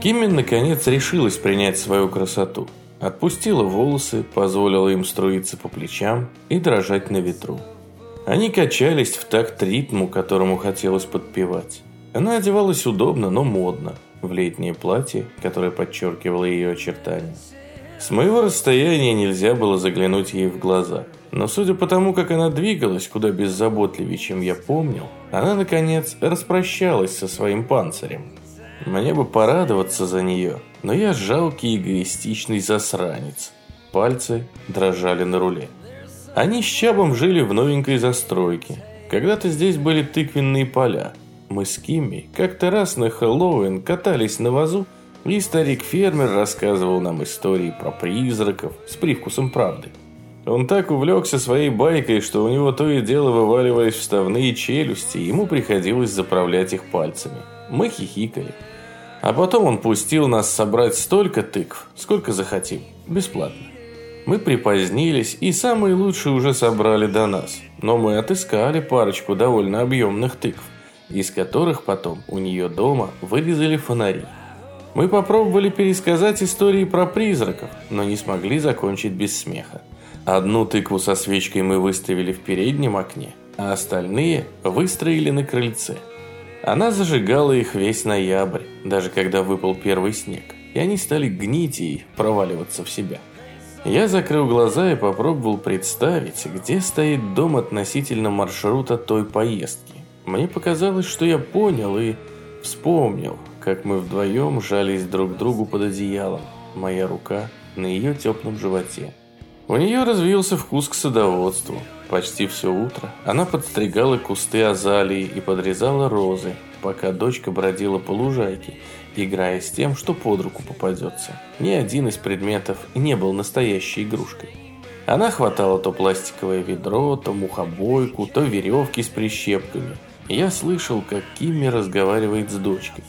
Кимми наконец решилась принять свою красоту. Отпустила волосы, позволила им струиться по плечам и дрожать на ветру. Они качались в такт ритму, которому хотелось подпевать. Она одевалась удобно, но модно, в летнее платье, которое подчеркивало ее очертания. С моего расстояния нельзя было заглянуть ей в глаза. Но судя по тому, как она двигалась куда беззаботливее, чем я помнил, она, наконец, распрощалась со своим панцирем. Мне бы порадоваться за нее, но я жалкий эгоистичный засранец. Пальцы дрожали на руле. Они с Чабом жили в новенькой застройке. Когда-то здесь были тыквенные поля. Мы с Кимми как-то раз на Хэллоуин катались на вазу, и старик-фермер рассказывал нам истории про призраков с привкусом правды. Он так увлекся своей байкой, что у него то и дело вываливались вставные челюсти, и ему приходилось заправлять их пальцами. Мы хихикали. А потом он пустил нас собрать столько тыкв, сколько захотим, бесплатно. Мы припозднились, и самые лучшие уже собрали до нас. Но мы отыскали парочку довольно объемных тыкв из которых потом у нее дома вырезали фонари. Мы попробовали пересказать истории про призраков, но не смогли закончить без смеха. Одну тыкву со свечкой мы выставили в переднем окне, а остальные выстроили на крыльце. Она зажигала их весь ноябрь, даже когда выпал первый снег, и они стали гнить и проваливаться в себя. Я закрыл глаза и попробовал представить, где стоит дом относительно маршрута той поездки. Мне показалось, что я понял и вспомнил, как мы вдвоем жались друг другу под одеялом. Моя рука на ее теплом животе. У нее развился вкус к садоводству. Почти все утро она подстригала кусты азалии и подрезала розы, пока дочка бродила по лужайке, играя с тем, что под руку попадется. Ни один из предметов не был настоящей игрушкой. Она хватала то пластиковое ведро, то мухобойку, то веревки с прищепками – я слышал, как Кимми разговаривает с дочкой.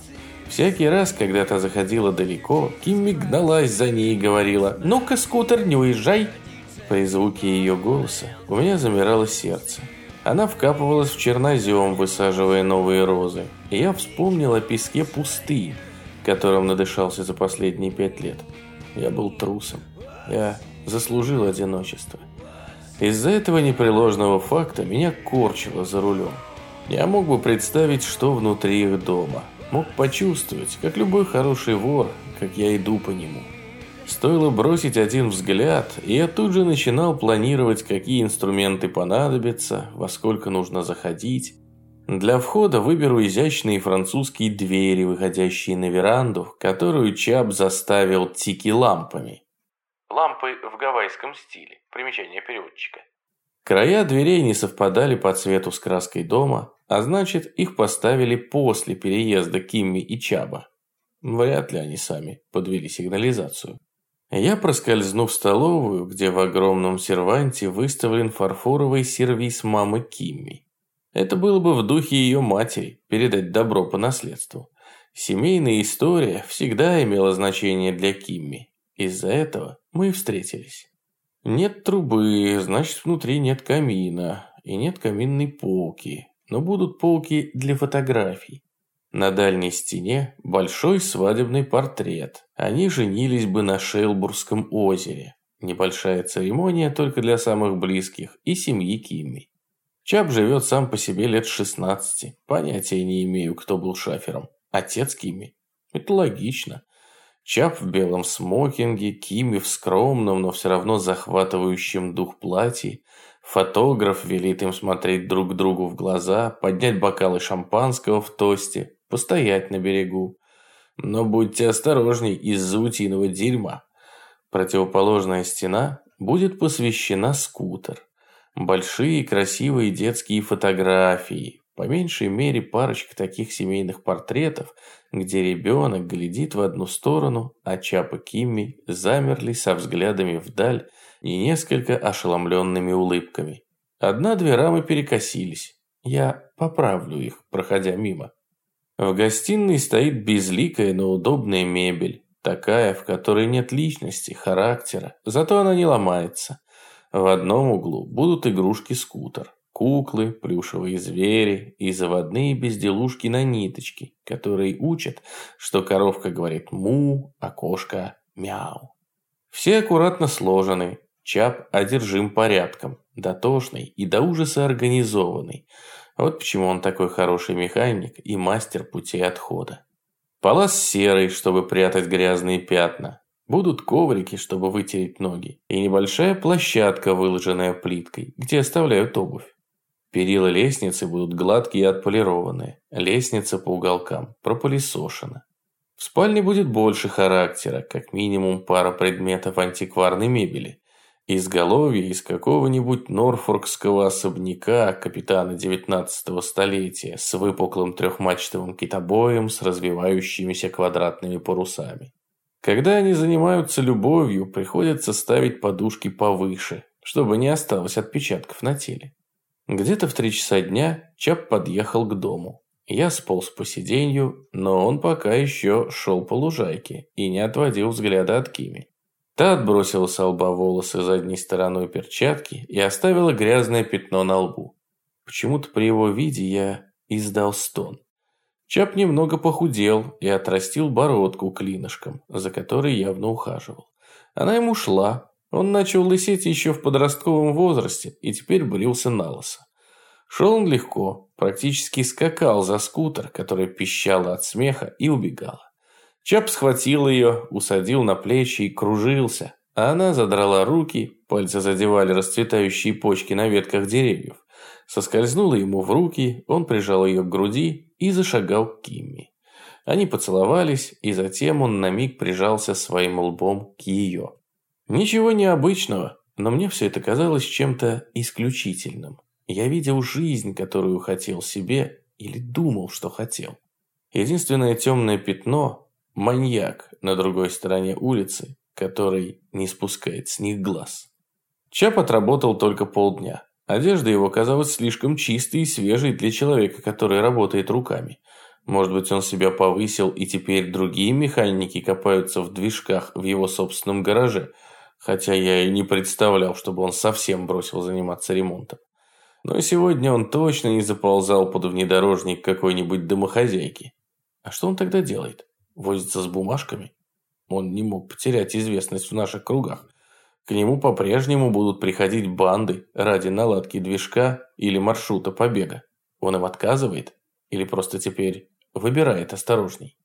Всякий раз, когда та заходила далеко, Кимми гналась за ней и говорила «Ну-ка, скутер, не уезжай!» При звуке ее голоса у меня замирало сердце. Она вкапывалась в чернозем, высаживая новые розы. И я вспомнил о песке пустыни, которым надышался за последние пять лет. Я был трусом. Я заслужил одиночество. Из-за этого непреложного факта меня корчило за рулем. Я мог бы представить, что внутри их дома. Мог почувствовать, как любой хороший вор, как я иду по нему. Стоило бросить один взгляд, и я тут же начинал планировать, какие инструменты понадобятся, во сколько нужно заходить. Для входа выберу изящные французские двери, выходящие на веранду, которую Чап заставил тики-лампами. Лампы в гавайском стиле. Примечание переводчика. Края дверей не совпадали по цвету с краской дома, а значит, их поставили после переезда Кимми и Чаба. Вряд ли они сами подвели сигнализацию. Я проскользну в столовую, где в огромном серванте выставлен фарфоровый сервиз мамы Кимми. Это было бы в духе ее матери, передать добро по наследству. Семейная история всегда имела значение для Кимми. Из-за этого мы и встретились. Нет трубы, значит внутри нет камина. И нет каминной полки. Но будут полки для фотографий. На дальней стене большой свадебный портрет. Они женились бы на Шейлбургском озере. Небольшая церемония только для самых близких и семьи Кимми. Чап живет сам по себе лет 16. Понятия не имею, кто был шафером. Отец Кимми. Это логично. Чап в белом смокинге, Кими в скромном, но все равно захватывающем дух платье. Фотограф велит им смотреть друг другу в глаза, поднять бокалы шампанского в тосте, постоять на берегу. Но будьте осторожней из-за утиного дерьма. Противоположная стена будет посвящена скутер. Большие красивые детские фотографии, по меньшей мере парочка таких семейных портретов, где ребенок глядит в одну сторону, а Чап и Кимми замерли со взглядами вдаль и несколько ошеломленными улыбками. Одна-две рамы перекосились. Я поправлю их, проходя мимо. В гостиной стоит безликая, но удобная мебель. Такая, в которой нет личности, характера, зато она не ломается. В одном углу будут игрушки-скутер. Куклы, плюшевые звери и заводные безделушки на ниточке, которые учат, что коровка говорит «му», а кошка «мяу». Все аккуратно сложены, Чап одержим порядком, дотошный и до ужаса организованный. Вот почему он такой хороший механик и мастер пути отхода. Палас серый, чтобы прятать грязные пятна. Будут коврики, чтобы вытереть ноги. И небольшая площадка, выложенная плиткой, где оставляют обувь. Перила лестницы будут гладкие и отполированные. Лестница по уголкам пропылесошена. В спальне будет больше характера, как минимум пара предметов антикварной мебели. Изголовье из какого-нибудь норфоркского особняка капитана 19 столетия с выпуклым трехмачтовым китобоем с развивающимися квадратными парусами. Когда они занимаются любовью, приходится ставить подушки повыше, чтобы не осталось отпечатков на теле. Где-то в три часа дня Чап подъехал к дому. Я сполз по сиденью, но он пока еще шел по лужайке и не отводил взгляда от Кими. Та отбросила с лба волосы задней стороной перчатки и оставила грязное пятно на лбу. Почему-то при его виде я издал стон. Чап немного похудел и отрастил бородку клинышком, за которой явно ухаживал. Она ему шла. Он начал лысеть еще в подростковом возрасте и теперь брился на лысо. Шел он легко, практически скакал за скутер, который пищала от смеха и убегала. Чап схватил ее, усадил на плечи и кружился, а она задрала руки, пальцы задевали расцветающие почки на ветках деревьев. Соскользнула ему в руки, он прижал ее к груди и зашагал к Кимми. Они поцеловались, и затем он на миг прижался своим лбом к ее. Ничего необычного, но мне все это казалось чем-то исключительным. Я видел жизнь, которую хотел себе, или думал, что хотел. Единственное темное пятно Маньяк на другой стороне улицы, который не спускает с них глаз. Чап отработал только полдня. Одежда его казалась слишком чистой и свежей для человека, который работает руками. Может быть, он себя повысил, и теперь другие механики копаются в движках в его собственном гараже, хотя я и не представлял, чтобы он совсем бросил заниматься ремонтом. Но сегодня он точно не заползал под внедорожник какой-нибудь домохозяйки. А что он тогда делает? Возится с бумажками. Он не мог потерять известность в наших кругах. К нему по-прежнему будут приходить банды ради наладки движка или маршрута побега. Он им отказывает или просто теперь выбирает осторожней.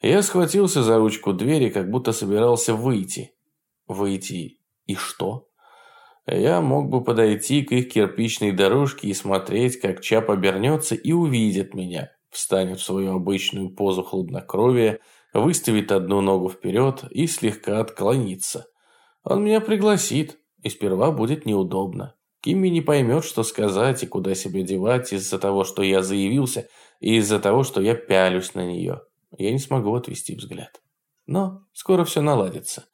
Я схватился за ручку двери, как будто собирался выйти. Выйти и что? Я мог бы подойти к их кирпичной дорожке и смотреть, как Чап обернется и увидит меня, встанет в свою обычную позу хладнокровия, выставит одну ногу вперед и слегка отклонится. Он меня пригласит, и сперва будет неудобно. Кимми не поймет, что сказать и куда себя девать из-за того, что я заявился, и из-за того, что я пялюсь на нее. Я не смогу отвести взгляд. Но скоро все наладится.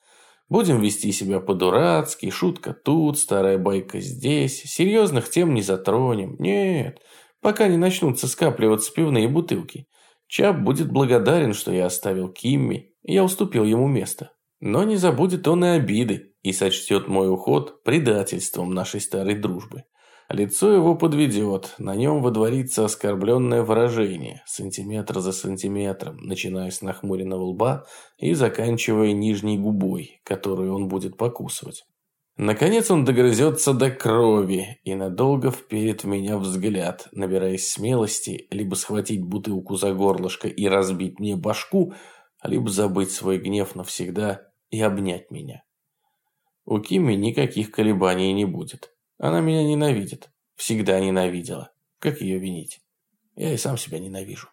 Будем вести себя по-дурацки, шутка тут, старая байка здесь, серьезных тем не затронем. Нет, пока не начнутся скапливаться пивные бутылки. Чап будет благодарен, что я оставил Кимми, и я уступил ему место. Но не забудет он и обиды, и сочтет мой уход предательством нашей старой дружбы. Лицо его подведет, на нем водворится оскорбленное выражение, сантиметр за сантиметром, начиная с нахмуренного лба и заканчивая нижней губой, которую он будет покусывать. Наконец он догрызется до крови и надолго вперед в меня взгляд, набираясь смелости, либо схватить бутылку за горлышко и разбить мне башку, либо забыть свой гнев навсегда и обнять меня. У Кими никаких колебаний не будет. Она меня ненавидит. Всегда ненавидела. Как ее винить? Я и сам себя ненавижу.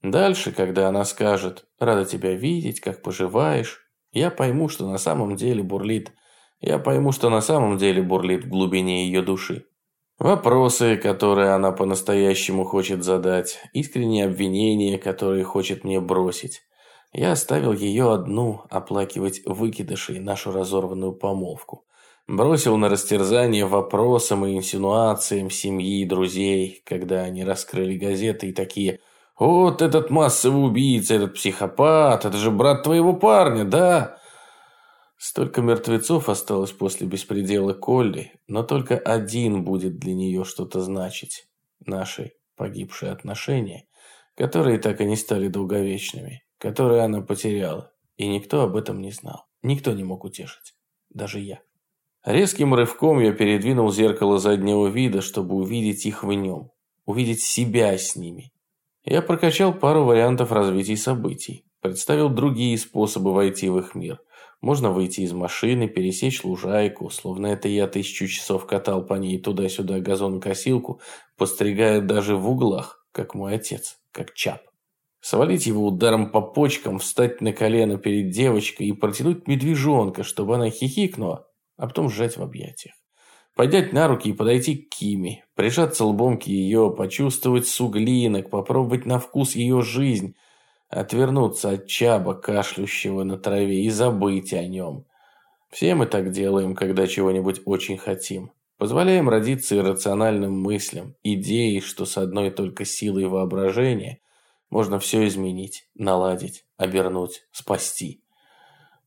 Дальше, когда она скажет «рада тебя видеть, как поживаешь», я пойму, что на самом деле бурлит – я пойму, что на самом деле бурлит в глубине ее души. Вопросы, которые она по-настоящему хочет задать, искренние обвинения, которые хочет мне бросить. Я оставил ее одну оплакивать выкидышей нашу разорванную помолвку. Бросил на растерзание вопросам и инсинуациям семьи и друзей, когда они раскрыли газеты и такие «Вот этот массовый убийца, этот психопат, это же брат твоего парня, да?» Столько мертвецов осталось после беспредела Колли, но только один будет для нее что-то значить. Наши погибшие отношения, которые так и не стали долговечными, которые она потеряла, и никто об этом не знал. Никто не мог утешить. Даже я. Резким рывком я передвинул зеркало заднего вида, чтобы увидеть их в нем. Увидеть себя с ними. Я прокачал пару вариантов развития событий. Представил другие способы войти в их мир. Можно выйти из машины, пересечь лужайку, словно это я тысячу часов катал по ней туда-сюда газонокосилку, постригая даже в углах, как мой отец, как Чап. Свалить его ударом по почкам, встать на колено перед девочкой и протянуть медвежонка, чтобы она хихикнула, а потом сжать в объятиях. Поднять на руки и подойти к Киме, прижаться лбом к ее, почувствовать суглинок, попробовать на вкус ее жизнь, отвернуться от чаба, кашлющего на траве, и забыть о нем. Все мы так делаем, когда чего-нибудь очень хотим. Позволяем родиться иррациональным мыслям, идеей, что с одной только силой воображения можно все изменить, наладить, обернуть, спасти.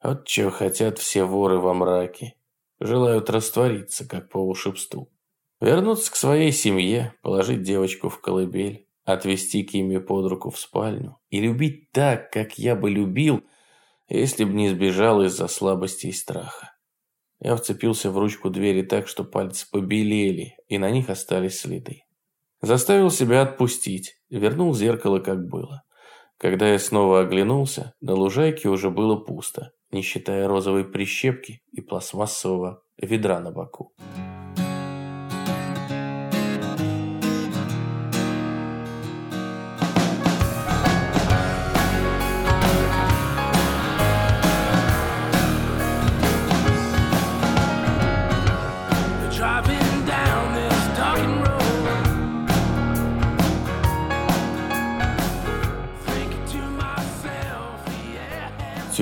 Вот чего хотят все воры во мраке. Желают раствориться, как по волшебству. Вернуться к своей семье, положить девочку в колыбель, отвести Кими под руку в спальню и любить так, как я бы любил, если бы не сбежал из-за слабости и страха. Я вцепился в ручку двери так, что пальцы побелели, и на них остались следы. Заставил себя отпустить, вернул зеркало, как было. Когда я снова оглянулся, на лужайке уже было пусто, не считая розовой прищепки и пластмассового ведра на боку.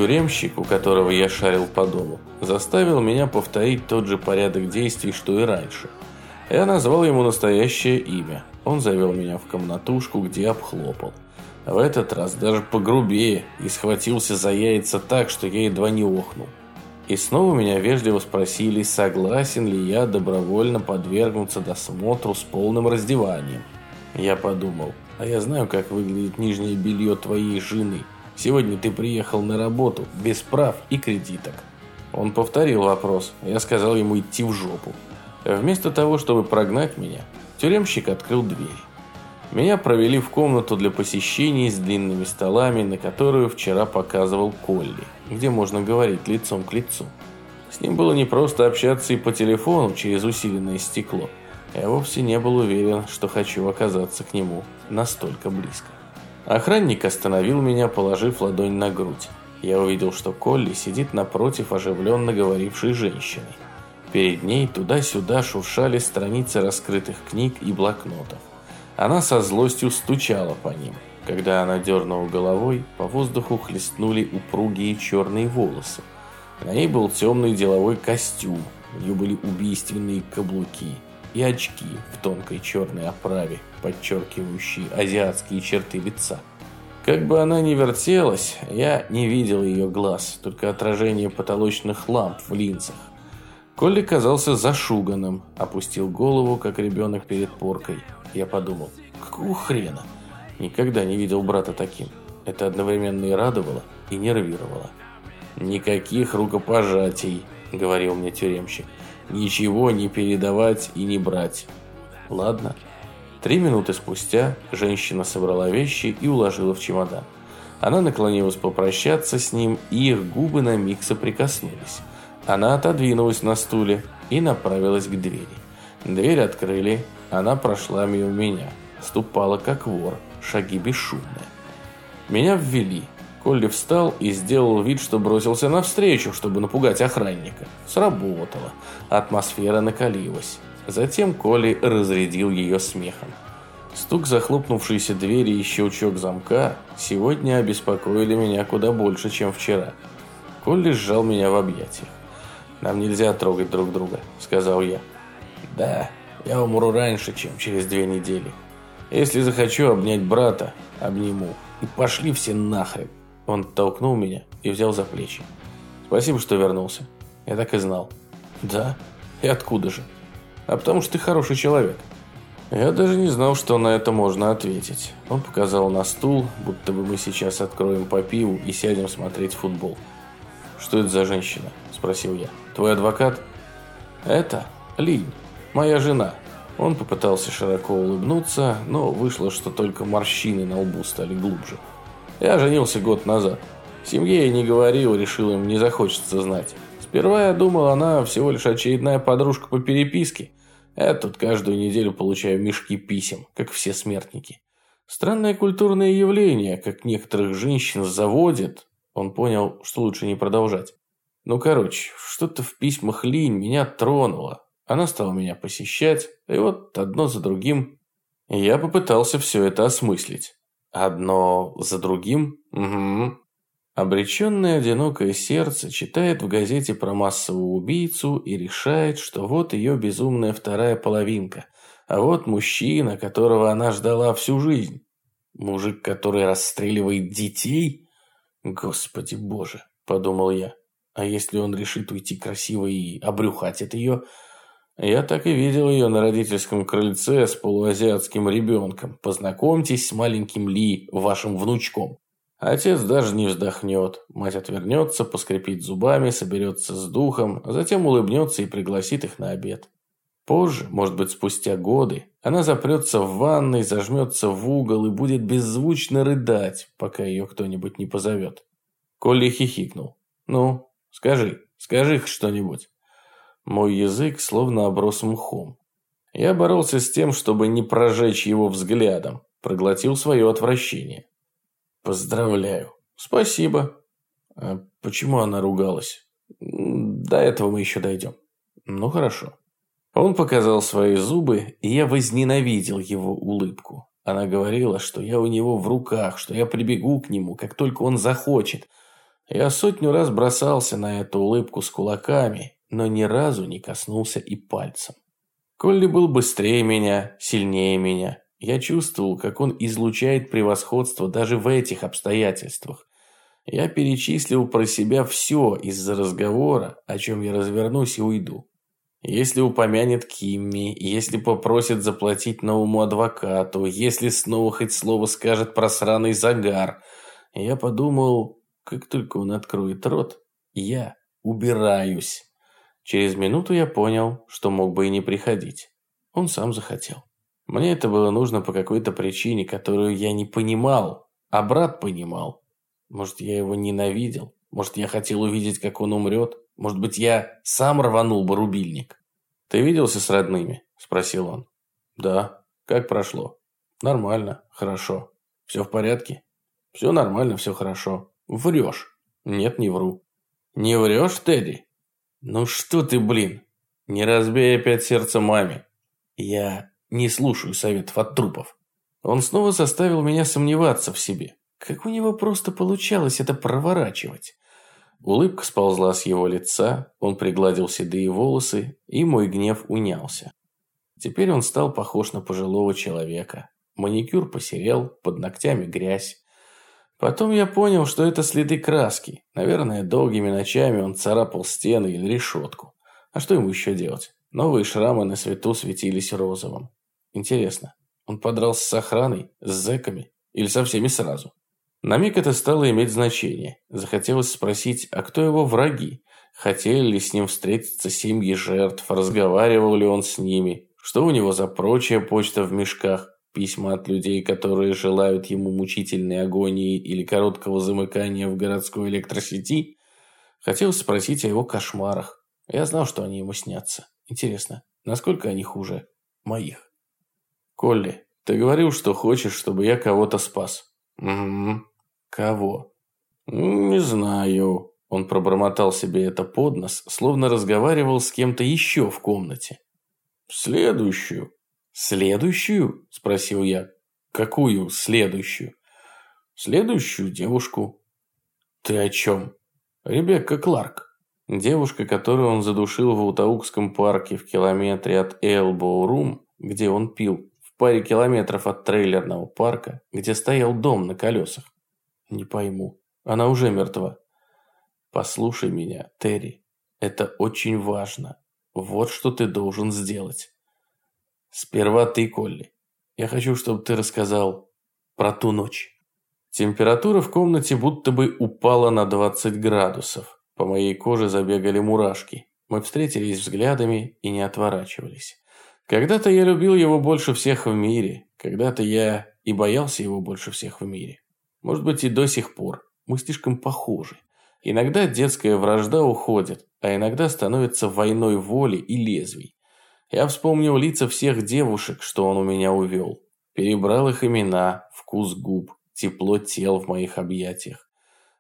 Тюремщик, у которого я шарил по дому, заставил меня повторить тот же порядок действий, что и раньше. Я назвал ему настоящее имя. Он завел меня в комнатушку, где обхлопал. В этот раз даже погрубее и схватился за яйца так, что я едва не охнул. И снова меня вежливо спросили, согласен ли я добровольно подвергнуться досмотру с полным раздеванием. Я подумал, а я знаю, как выглядит нижнее белье твоей жены – Сегодня ты приехал на работу без прав и кредиток. Он повторил вопрос. Я сказал ему идти в жопу. Вместо того, чтобы прогнать меня, тюремщик открыл дверь. Меня провели в комнату для посещений с длинными столами, на которую вчера показывал Колли, где можно говорить лицом к лицу. С ним было не просто общаться и по телефону через усиленное стекло. Я вовсе не был уверен, что хочу оказаться к нему настолько близко. Охранник остановил меня, положив ладонь на грудь. Я увидел, что Колли сидит напротив оживленно говорившей женщины. Перед ней туда-сюда шуршали страницы раскрытых книг и блокнотов. Она со злостью стучала по ним. Когда она дернула головой, по воздуху хлестнули упругие черные волосы. На ней был темный деловой костюм, у нее были убийственные каблуки – и очки в тонкой черной оправе, подчеркивающие азиатские черты лица. Как бы она ни вертелась, я не видел ее глаз, только отражение потолочных ламп в линзах. Колли казался зашуганным, опустил голову, как ребенок перед поркой. Я подумал, какого хрена? Никогда не видел брата таким. Это одновременно и радовало, и нервировало. «Никаких рукопожатий», — говорил мне тюремщик. Ничего не передавать и не брать. Ладно. Три минуты спустя женщина собрала вещи и уложила в чемодан. Она наклонилась попрощаться с ним, и их губы на миг соприкоснулись. Она отодвинулась на стуле и направилась к двери. Дверь открыли, она прошла мимо меня. Ступала как вор, шаги бесшумные. Меня ввели. Колли встал и сделал вид, что бросился навстречу, чтобы напугать охранника. Сработало. Атмосфера накалилась. Затем Колли разрядил ее смехом. Стук захлопнувшейся двери и щелчок замка сегодня обеспокоили меня куда больше, чем вчера. Колли сжал меня в объятиях. «Нам нельзя трогать друг друга», — сказал я. «Да, я умру раньше, чем через две недели. Если захочу обнять брата, обниму. И пошли все нахрен». Он толкнул меня и взял за плечи. Спасибо, что вернулся. Я так и знал. Да? И откуда же? А потому что ты хороший человек. Я даже не знал, что на это можно ответить. Он показал на стул, будто бы мы сейчас откроем по пиву и сядем смотреть футбол. «Что это за женщина?» – спросил я. «Твой адвокат?» «Это Линь, моя жена». Он попытался широко улыбнуться, но вышло, что только морщины на лбу стали глубже. Я женился год назад. Семье я не говорил, решил им не захочется знать. Сперва я думал, она всего лишь очередная подружка по переписке. Я тут каждую неделю получаю мешки писем, как все смертники. Странное культурное явление, как некоторых женщин заводит. Он понял, что лучше не продолжать. Ну, короче, что-то в письмах Линь меня тронуло. Она стала меня посещать, и вот одно за другим я попытался все это осмыслить. Одно за другим? Угу. Обреченное одинокое сердце читает в газете про массового убийцу и решает, что вот ее безумная вторая половинка, а вот мужчина, которого она ждала всю жизнь. Мужик, который расстреливает детей? Господи боже, подумал я. А если он решит уйти красиво и обрюхать от ее? Я так и видел ее на родительском крыльце с полуазиатским ребенком. Познакомьтесь с маленьким Ли, вашим внучком. Отец даже не вздохнет. Мать отвернется, поскрипит зубами, соберется с духом, а затем улыбнется и пригласит их на обед. Позже, может быть спустя годы, она запрется в ванной, зажмется в угол и будет беззвучно рыдать, пока ее кто-нибудь не позовет. Колли хихикнул. «Ну, скажи, скажи что-нибудь». Мой язык словно оброс мхом. Я боролся с тем, чтобы не прожечь его взглядом, проглотил свое отвращение. Поздравляю. Спасибо. А почему она ругалась? До этого мы еще дойдем. Ну хорошо. Он показал свои зубы, и я возненавидел его улыбку. Она говорила, что я у него в руках, что я прибегу к нему, как только он захочет. Я сотню раз бросался на эту улыбку с кулаками, но ни разу не коснулся и пальцем. Колли был быстрее меня, сильнее меня, я чувствовал, как он излучает превосходство даже в этих обстоятельствах. Я перечислил про себя все из-за разговора, о чем я развернусь и уйду. Если упомянет Кимми, если попросит заплатить новому адвокату, если снова хоть слово скажет про сраный загар. Я подумал, как только он откроет рот, я убираюсь. Через минуту я понял, что мог бы и не приходить. Он сам захотел. Мне это было нужно по какой-то причине, которую я не понимал, а брат понимал. Может, я его ненавидел? Может, я хотел увидеть, как он умрет? Может быть, я сам рванул бы рубильник? «Ты виделся с родными?» – спросил он. «Да. Как прошло?» «Нормально. Хорошо. Все в порядке?» «Все нормально, все хорошо. Врешь?» «Нет, не вру». «Не врешь, Тедди?» «Ну что ты, блин? Не разбей опять сердце маме». «Я не слушаю советов от трупов. Он снова заставил меня сомневаться в себе. Как у него просто получалось это проворачивать? Улыбка сползла с его лица, он пригладил седые волосы, и мой гнев унялся. Теперь он стал похож на пожилого человека. Маникюр посерел, под ногтями грязь. Потом я понял, что это следы краски. Наверное, долгими ночами он царапал стены или решетку. А что ему еще делать? Новые шрамы на свету светились розовым. Интересно, он подрался с охраной, с зэками или со всеми сразу? На миг это стало иметь значение. Захотелось спросить, а кто его враги? Хотели ли с ним встретиться семьи жертв? Разговаривал ли он с ними? Что у него за прочая почта в мешках? Письма от людей, которые желают ему мучительной агонии или короткого замыкания в городской электросети? Хотелось спросить о его кошмарах. Я знал, что они ему снятся. Интересно, насколько они хуже моих? «Колли, ты говорил, что хочешь, чтобы я кого-то спас». «Угу. Кого?» «Не знаю». Он пробормотал себе это под нос, словно разговаривал с кем-то еще в комнате. «Следующую». «Следующую?» – спросил я. «Какую следующую?» «Следующую девушку». «Ты о чем?» «Ребекка Кларк». Девушка, которую он задушил в Утаукском парке в километре от Элбоу-Рум, где он пил, паре километров от трейлерного парка, где стоял дом на колесах. Не пойму. Она уже мертва. Послушай меня, Терри. Это очень важно. Вот что ты должен сделать. Сперва ты, Колли. Я хочу, чтобы ты рассказал про ту ночь. Температура в комнате будто бы упала на 20 градусов. По моей коже забегали мурашки. Мы встретились взглядами и не отворачивались. Когда-то я любил его больше всех в мире. Когда-то я и боялся его больше всех в мире. Может быть и до сих пор. Мы слишком похожи. Иногда детская вражда уходит, а иногда становится войной воли и лезвий. Я вспомнил лица всех девушек, что он у меня увел. Перебрал их имена, вкус губ, тепло тел в моих объятиях.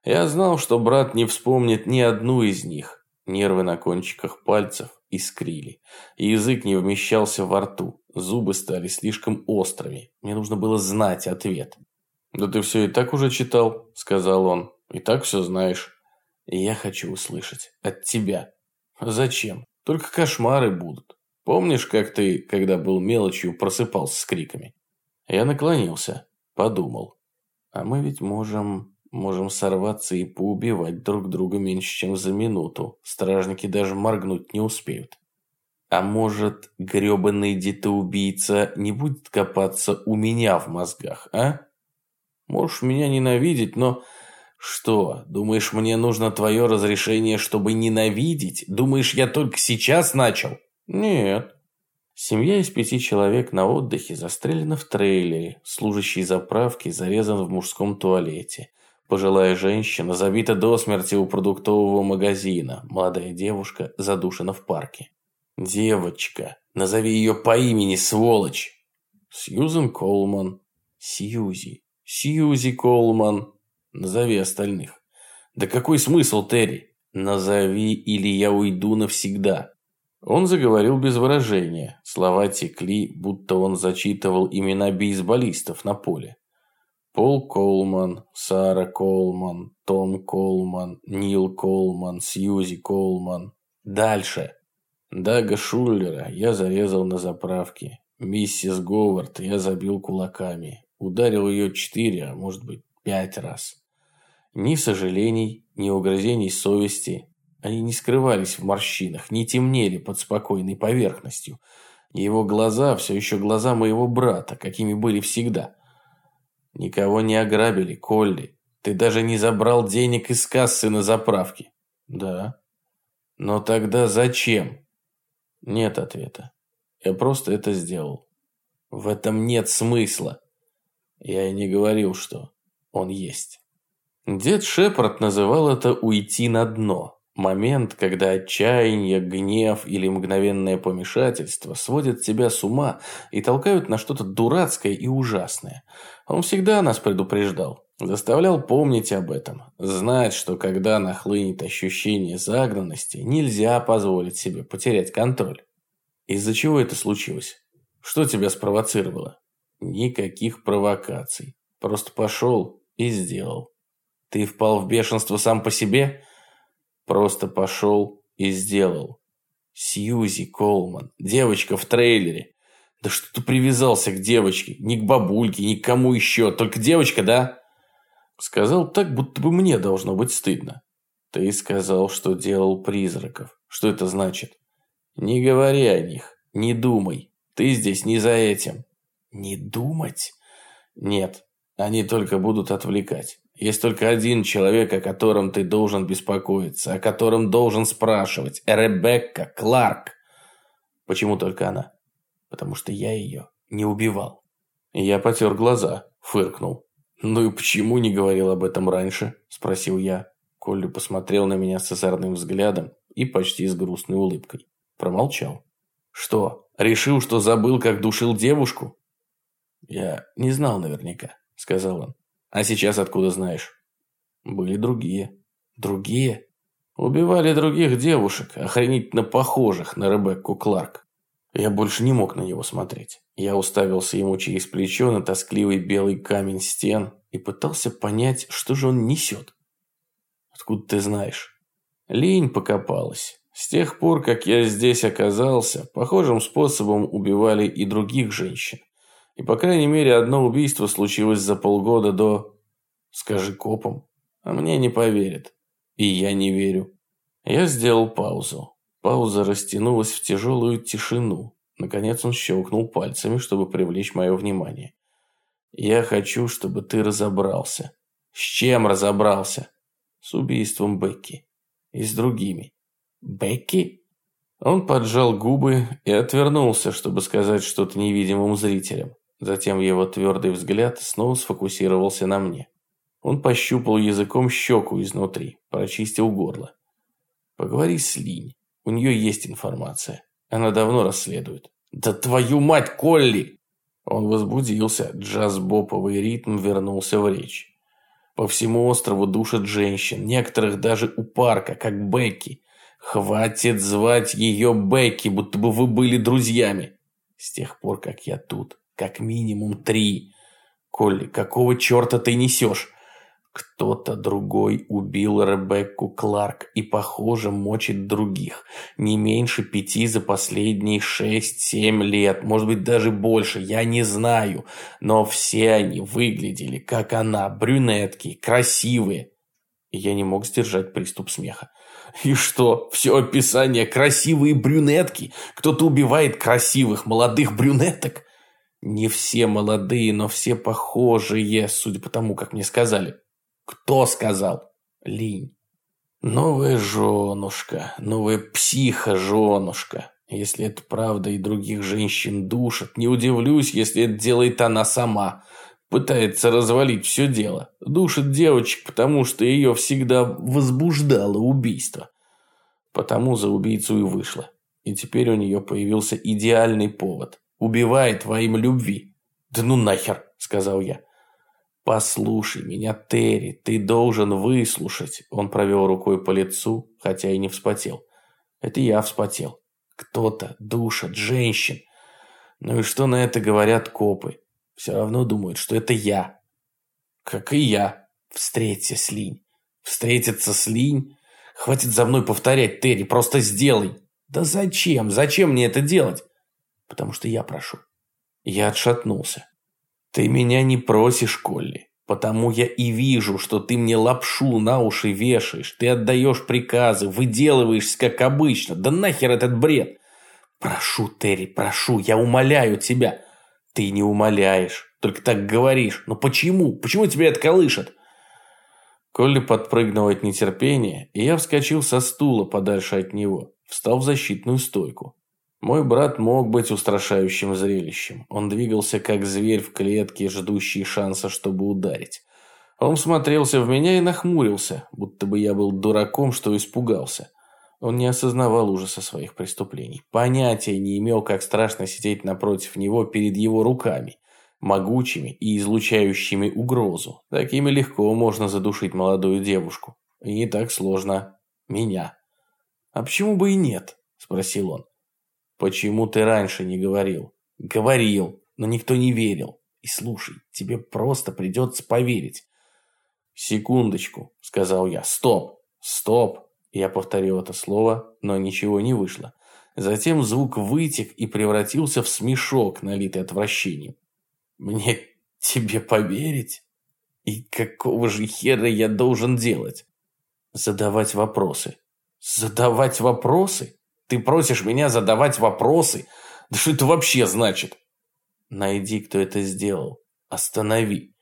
Я знал, что брат не вспомнит ни одну из них. Нервы на кончиках пальцев искрили. Язык не вмещался во рту. Зубы стали слишком острыми. Мне нужно было знать ответ. «Да ты все и так уже читал», — сказал он. «И так все знаешь». «Я хочу услышать. От тебя». «Зачем? Только кошмары будут. Помнишь, как ты, когда был мелочью, просыпался с криками?» Я наклонился, подумал. «А мы ведь можем Можем сорваться и поубивать друг друга меньше, чем за минуту. Стражники даже моргнуть не успеют. А может, грёбаный детоубийца не будет копаться у меня в мозгах, а? Можешь меня ненавидеть, но... Что, думаешь, мне нужно твое разрешение, чтобы ненавидеть? Думаешь, я только сейчас начал? Нет. Семья из пяти человек на отдыхе застрелена в трейлере. Служащий заправки зарезан в мужском туалете. Пожилая женщина забита до смерти у продуктового магазина. Молодая девушка задушена в парке. Девочка. Назови ее по имени, сволочь. Сьюзен Колман. Сьюзи. Сьюзи Колман. Назови остальных. Да какой смысл, Терри? Назови, или я уйду навсегда. Он заговорил без выражения. Слова текли, будто он зачитывал имена бейсболистов на поле. Пол Колман, Сара Колман, Том Колман, Нил Колман, Сьюзи Колман. Дальше. Дага Шуллера я зарезал на заправке. Миссис Говард я забил кулаками. Ударил ее четыре, а может быть пять раз. Ни сожалений, ни угрызений совести. Они не скрывались в морщинах, не темнели под спокойной поверхностью. Его глаза все еще глаза моего брата, какими были всегда. Никого не ограбили, Колли. Ты даже не забрал денег из кассы на заправке. Да. Но тогда зачем? Нет ответа. Я просто это сделал. В этом нет смысла. Я и не говорил, что он есть. Дед Шепард называл это «уйти на дно». Момент, когда отчаяние, гнев или мгновенное помешательство сводят тебя с ума и толкают на что-то дурацкое и ужасное. Он всегда нас предупреждал, заставлял помнить об этом, знать, что когда нахлынет ощущение загнанности, нельзя позволить себе потерять контроль. Из-за чего это случилось? Что тебя спровоцировало? Никаких провокаций. Просто пошел и сделал. Ты впал в бешенство сам по себе – Просто пошел и сделал. Сьюзи Колман, девочка в трейлере. Да что ты привязался к девочке? Ни к бабульке, ни к кому еще. Только девочка, да? Сказал так, будто бы мне должно быть стыдно. Ты сказал, что делал призраков. Что это значит? Не говори о них. Не думай. Ты здесь не за этим. Не думать? Нет. Они только будут отвлекать. Есть только один человек, о котором ты должен беспокоиться, о котором должен спрашивать. Ребекка Кларк. Почему только она? Потому что я ее не убивал. Я потер глаза, фыркнул. «Ну и почему не говорил об этом раньше?» – спросил я. Колли посмотрел на меня с озорным взглядом и почти с грустной улыбкой. Промолчал. «Что, решил, что забыл, как душил девушку?» «Я не знал наверняка», – сказал он. А сейчас откуда знаешь? Были другие. Другие? Убивали других девушек, охренительно похожих на Ребекку Кларк. Я больше не мог на него смотреть. Я уставился ему через плечо на тоскливый белый камень стен и пытался понять, что же он несет. Откуда ты знаешь? Лень покопалась. С тех пор, как я здесь оказался, похожим способом убивали и других женщин. И, по крайней мере, одно убийство случилось за полгода до... Скажи копам, а мне не поверят. И я не верю. Я сделал паузу. Пауза растянулась в тяжелую тишину. Наконец он щелкнул пальцами, чтобы привлечь мое внимание. «Я хочу, чтобы ты разобрался». «С чем разобрался?» «С убийством Бекки. И с другими». «Бекки?» Он поджал губы и отвернулся, чтобы сказать что-то невидимым зрителям. Затем его твердый взгляд снова сфокусировался на мне. Он пощупал языком щеку изнутри, прочистил горло. «Поговори с Линь. У нее есть информация. Она давно расследует». «Да твою мать, Колли!» Он возбудился, джаз-боповый ритм вернулся в речь. По всему острову душат женщин, некоторых даже у парка, как Бекки. Хватит звать ее Бекки, будто бы вы были друзьями. С тех пор, как я тут, как минимум три. Колли, какого черта ты несешь? Кто-то другой убил Ребекку Кларк и, похоже, мочит других. Не меньше пяти за последние шесть-семь лет, может быть, даже больше, я не знаю. Но все они выглядели, как она, брюнетки, красивые. И я не мог сдержать приступ смеха. И что, все описание красивые брюнетки? Кто-то убивает красивых молодых брюнеток? Не все молодые, но все похожие, судя по тому, как мне сказали. Кто сказал? Линь. Новая женушка, новая психа-женушка. Если это правда и других женщин душат, не удивлюсь, если это делает она сама. Пытается развалить все дело. Душит девочек, потому что ее всегда возбуждало убийство. Потому за убийцу и вышла. И теперь у нее появился идеальный повод. Убивает во имя любви. «Да ну нахер», — сказал я. «Послушай меня, Терри, ты должен выслушать». Он провел рукой по лицу, хотя и не вспотел. Это я вспотел. Кто-то душит женщин. Ну и что на это говорят копы? Все равно думают, что это я. Как и я. Встреться с Линь. Встретиться с Линь? Хватит за мной повторять, Терри, просто сделай. Да зачем? Зачем мне это делать? Потому что я прошу. Я отшатнулся. Ты меня не просишь, Колли. Потому я и вижу, что ты мне лапшу на уши вешаешь. Ты отдаешь приказы, выделываешься, как обычно. Да нахер этот бред? Прошу, Терри, прошу, я умоляю тебя. Ты не умоляешь, только так говоришь. Но почему? Почему тебя это колышет? Колли подпрыгнул от нетерпения, и я вскочил со стула подальше от него. Встал в защитную стойку. Мой брат мог быть устрашающим зрелищем. Он двигался как зверь в клетке, ждущий шанса, чтобы ударить. Он смотрелся в меня и нахмурился, будто бы я был дураком, что испугался. Он не осознавал ужаса своих преступлений. Понятия не имел, как страшно сидеть напротив него перед его руками, могучими и излучающими угрозу. Такими легко можно задушить молодую девушку. И не так сложно меня. «А почему бы и нет?» – спросил он. «Почему ты раньше не говорил?» «Говорил, но никто не верил. И слушай, тебе просто придется поверить». «Секундочку», – сказал я. «Стоп! Стоп!» Я повторил это слово, но ничего не вышло. Затем звук вытек и превратился в смешок, налитый отвращением. «Мне тебе поверить? И какого же хера я должен делать?» «Задавать вопросы». «Задавать вопросы?» Ты просишь меня задавать вопросы? Да что это вообще значит? Найди, кто это сделал. Останови.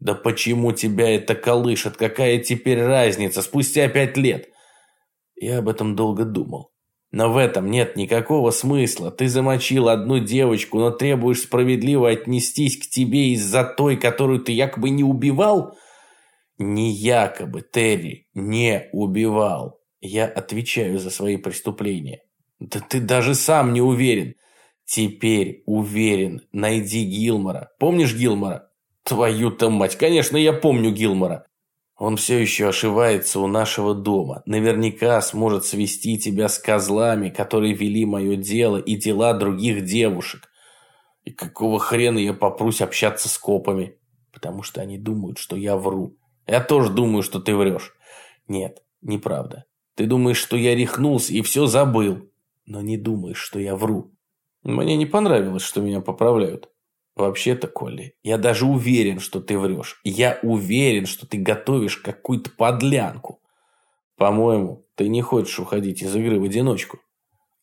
Да почему тебя это колышет? Какая теперь разница спустя пять лет? Я об этом долго думал. Но в этом нет никакого смысла. Ты замочил одну девочку, но требуешь справедливо отнестись к тебе из-за той, которую ты якобы не убивал? Не якобы, Терри, не убивал. Я отвечаю за свои преступления. Да ты даже сам не уверен. Теперь уверен. Найди Гилмора. Помнишь Гилмора? Твою-то мать. Конечно, я помню Гилмора. Он все еще ошивается у нашего дома. Наверняка сможет свести тебя с козлами, которые вели мое дело и дела других девушек. И какого хрена я попрусь общаться с копами? Потому что они думают, что я вру. Я тоже думаю, что ты врешь. Нет, неправда. Ты думаешь, что я рехнулся и все забыл. Но не думай, что я вру. Мне не понравилось, что меня поправляют. Вообще-то, Колли, я даже уверен, что ты врешь. Я уверен, что ты готовишь какую-то подлянку. По-моему, ты не хочешь уходить из игры в одиночку.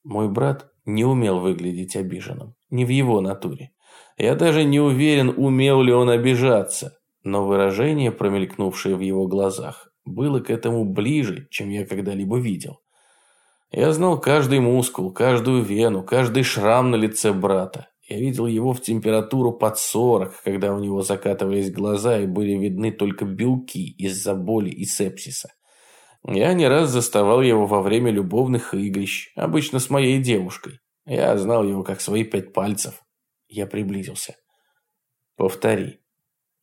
Мой брат не умел выглядеть обиженным. Не в его натуре. Я даже не уверен, умел ли он обижаться. Но выражение, промелькнувшее в его глазах, было к этому ближе, чем я когда-либо видел. Я знал каждый мускул, каждую вену, каждый шрам на лице брата. Я видел его в температуру под 40, когда у него закатывались глаза и были видны только белки из-за боли и сепсиса. Я не раз заставал его во время любовных игрищ, обычно с моей девушкой. Я знал его как свои пять пальцев. Я приблизился. Повтори.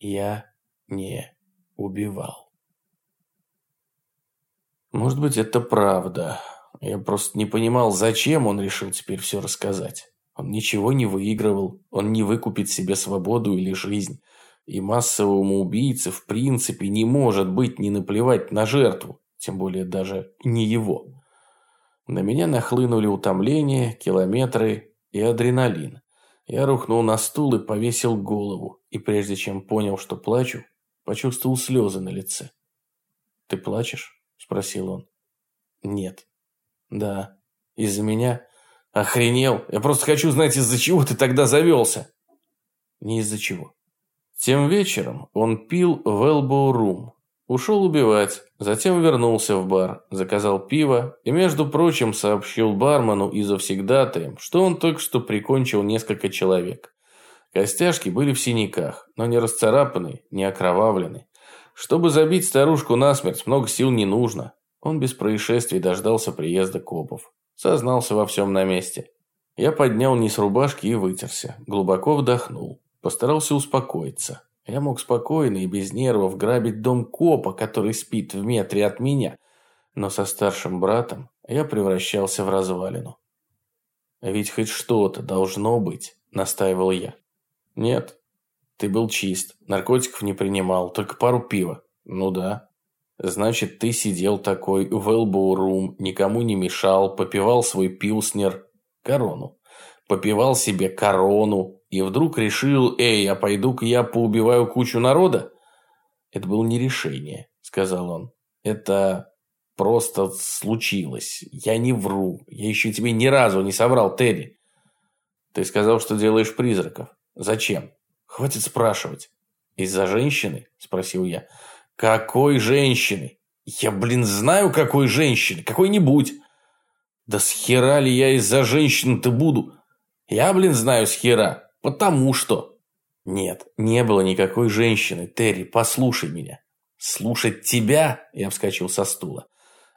Я не убивал. Может быть, это правда. Я просто не понимал, зачем он решил теперь все рассказать. Он ничего не выигрывал, он не выкупит себе свободу или жизнь. И массовому убийце в принципе не может быть не наплевать на жертву, тем более даже не его. На меня нахлынули утомление, километры и адреналин. Я рухнул на стул и повесил голову, и прежде чем понял, что плачу, почувствовал слезы на лице. «Ты плачешь?» – спросил он. «Нет». «Да. Из-за меня?» Охренел? Я просто хочу знать, из-за чего ты тогда завелся. Не из-за чего. Тем вечером он пил в Elbow Room. Ушел убивать, затем вернулся в бар, заказал пиво и, между прочим, сообщил бармену и завсегдатаям, что он только что прикончил несколько человек. Костяшки были в синяках, но не расцарапаны, не окровавлены. Чтобы забить старушку насмерть, много сил не нужно. Он без происшествий дождался приезда копов. Сознался во всем на месте. Я поднял низ рубашки и вытерся. Глубоко вдохнул. Постарался успокоиться. Я мог спокойно и без нервов грабить дом копа, который спит в метре от меня. Но со старшим братом я превращался в развалину. «Ведь хоть что-то должно быть», – настаивал я. «Нет, ты был чист, наркотиков не принимал, только пару пива». «Ну да, Значит, ты сидел такой в элбоу-рум, никому не мешал, попивал свой пилснер, корону. Попивал себе корону и вдруг решил, эй, а пойду-ка я поубиваю кучу народа? Это было не решение, сказал он. Это просто случилось. Я не вру. Я еще тебе ни разу не соврал, Тедди. Ты сказал, что делаешь призраков. Зачем? Хватит спрашивать. Из-за женщины? Спросил я. Какой женщины? Я, блин, знаю, какой женщины. Какой-нибудь. Да с хера ли я из-за женщин-то буду? Я, блин, знаю с хера. Потому что... Нет, не было никакой женщины. Терри, послушай меня. Слушать тебя? Я вскочил со стула.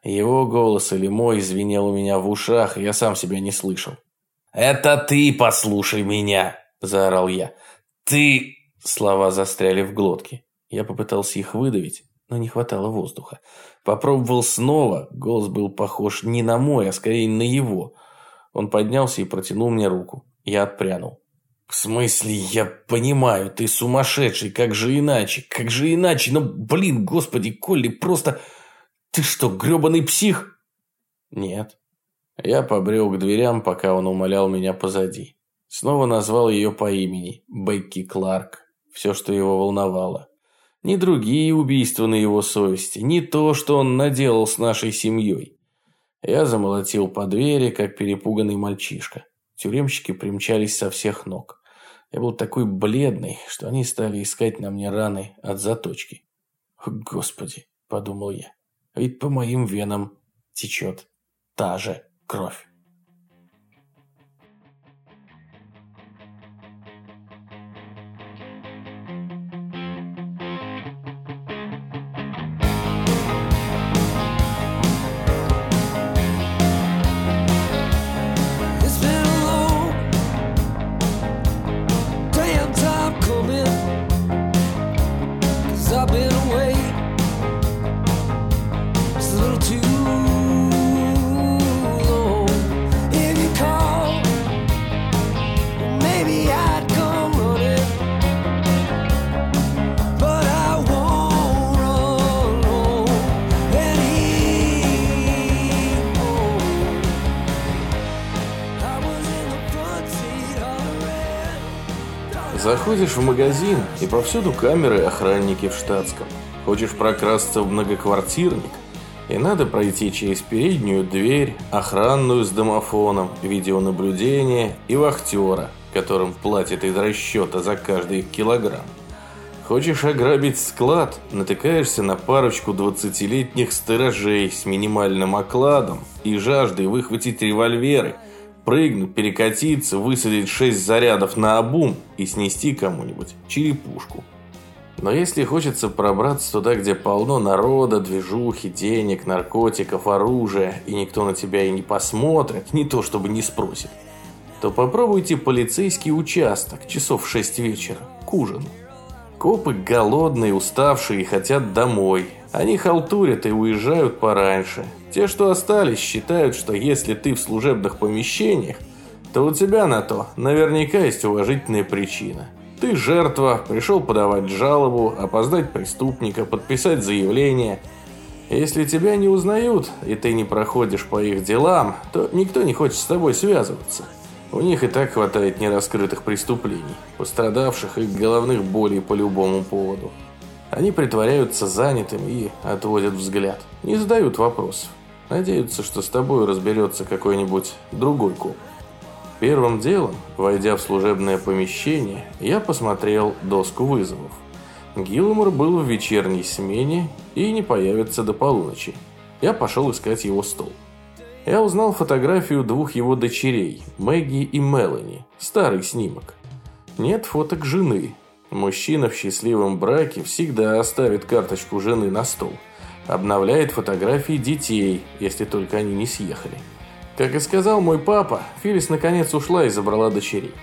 Его голос или мой звенел у меня в ушах, и я сам себя не слышал. «Это ты послушай меня!» – заорал я. «Ты...» – слова застряли в глотке. Я попытался их выдавить, но не хватало воздуха. Попробовал снова, голос был похож не на мой, а скорее на его. Он поднялся и протянул мне руку. Я отпрянул. «В смысле, я понимаю, ты сумасшедший, как же иначе, как же иначе, но, блин, господи, Колли, просто... Ты что, гребаный псих?» «Нет». Я побрел к дверям, пока он умолял меня позади. Снова назвал ее по имени, Бекки Кларк. Все, что его волновало ни другие убийства на его совести, ни то, что он наделал с нашей семьей. Я замолотил по двери, как перепуганный мальчишка. Тюремщики примчались со всех ног. Я был такой бледный, что они стали искать на мне раны от заточки. «Господи», — подумал я, — «ведь по моим венам течет та же кровь». Заходишь в магазин, и повсюду камеры и охранники в штатском. Хочешь прокрасться в многоквартирник? И надо пройти через переднюю дверь, охранную с домофоном, видеонаблюдение и вахтера, которым платят из расчета за каждый килограмм. Хочешь ограбить склад, натыкаешься на парочку двадцатилетних сторожей с минимальным окладом и жаждой выхватить револьверы, прыгнуть, перекатиться, высадить шесть зарядов на обум и снести кому-нибудь черепушку. Но если хочется пробраться туда, где полно народа, движухи, денег, наркотиков, оружия, и никто на тебя и не посмотрит, не то чтобы не спросит, то попробуйте полицейский участок часов в 6 вечера, к ужину. Копы голодные, уставшие и хотят домой. Они халтурят и уезжают пораньше. Те, что остались, считают, что если ты в служебных помещениях, то у тебя на то наверняка есть уважительная причина. Ты жертва, пришел подавать жалобу, опоздать преступника, подписать заявление. Если тебя не узнают, и ты не проходишь по их делам, то никто не хочет с тобой связываться. У них и так хватает нераскрытых преступлений, пострадавших и головных болей по любому поводу. Они притворяются занятыми и отводят взгляд. Не задают вопросов. Надеются, что с тобой разберется какой-нибудь другой коп. Первым делом, войдя в служебное помещение, я посмотрел доску вызовов. Гилмор был в вечерней смене и не появится до полуночи. Я пошел искать его стол я узнал фотографию двух его дочерей, Мэгги и Мелани, старый снимок. Нет фоток жены. Мужчина в счастливом браке всегда оставит карточку жены на стол. Обновляет фотографии детей, если только они не съехали. Как и сказал мой папа, Филлис наконец ушла и забрала дочерей.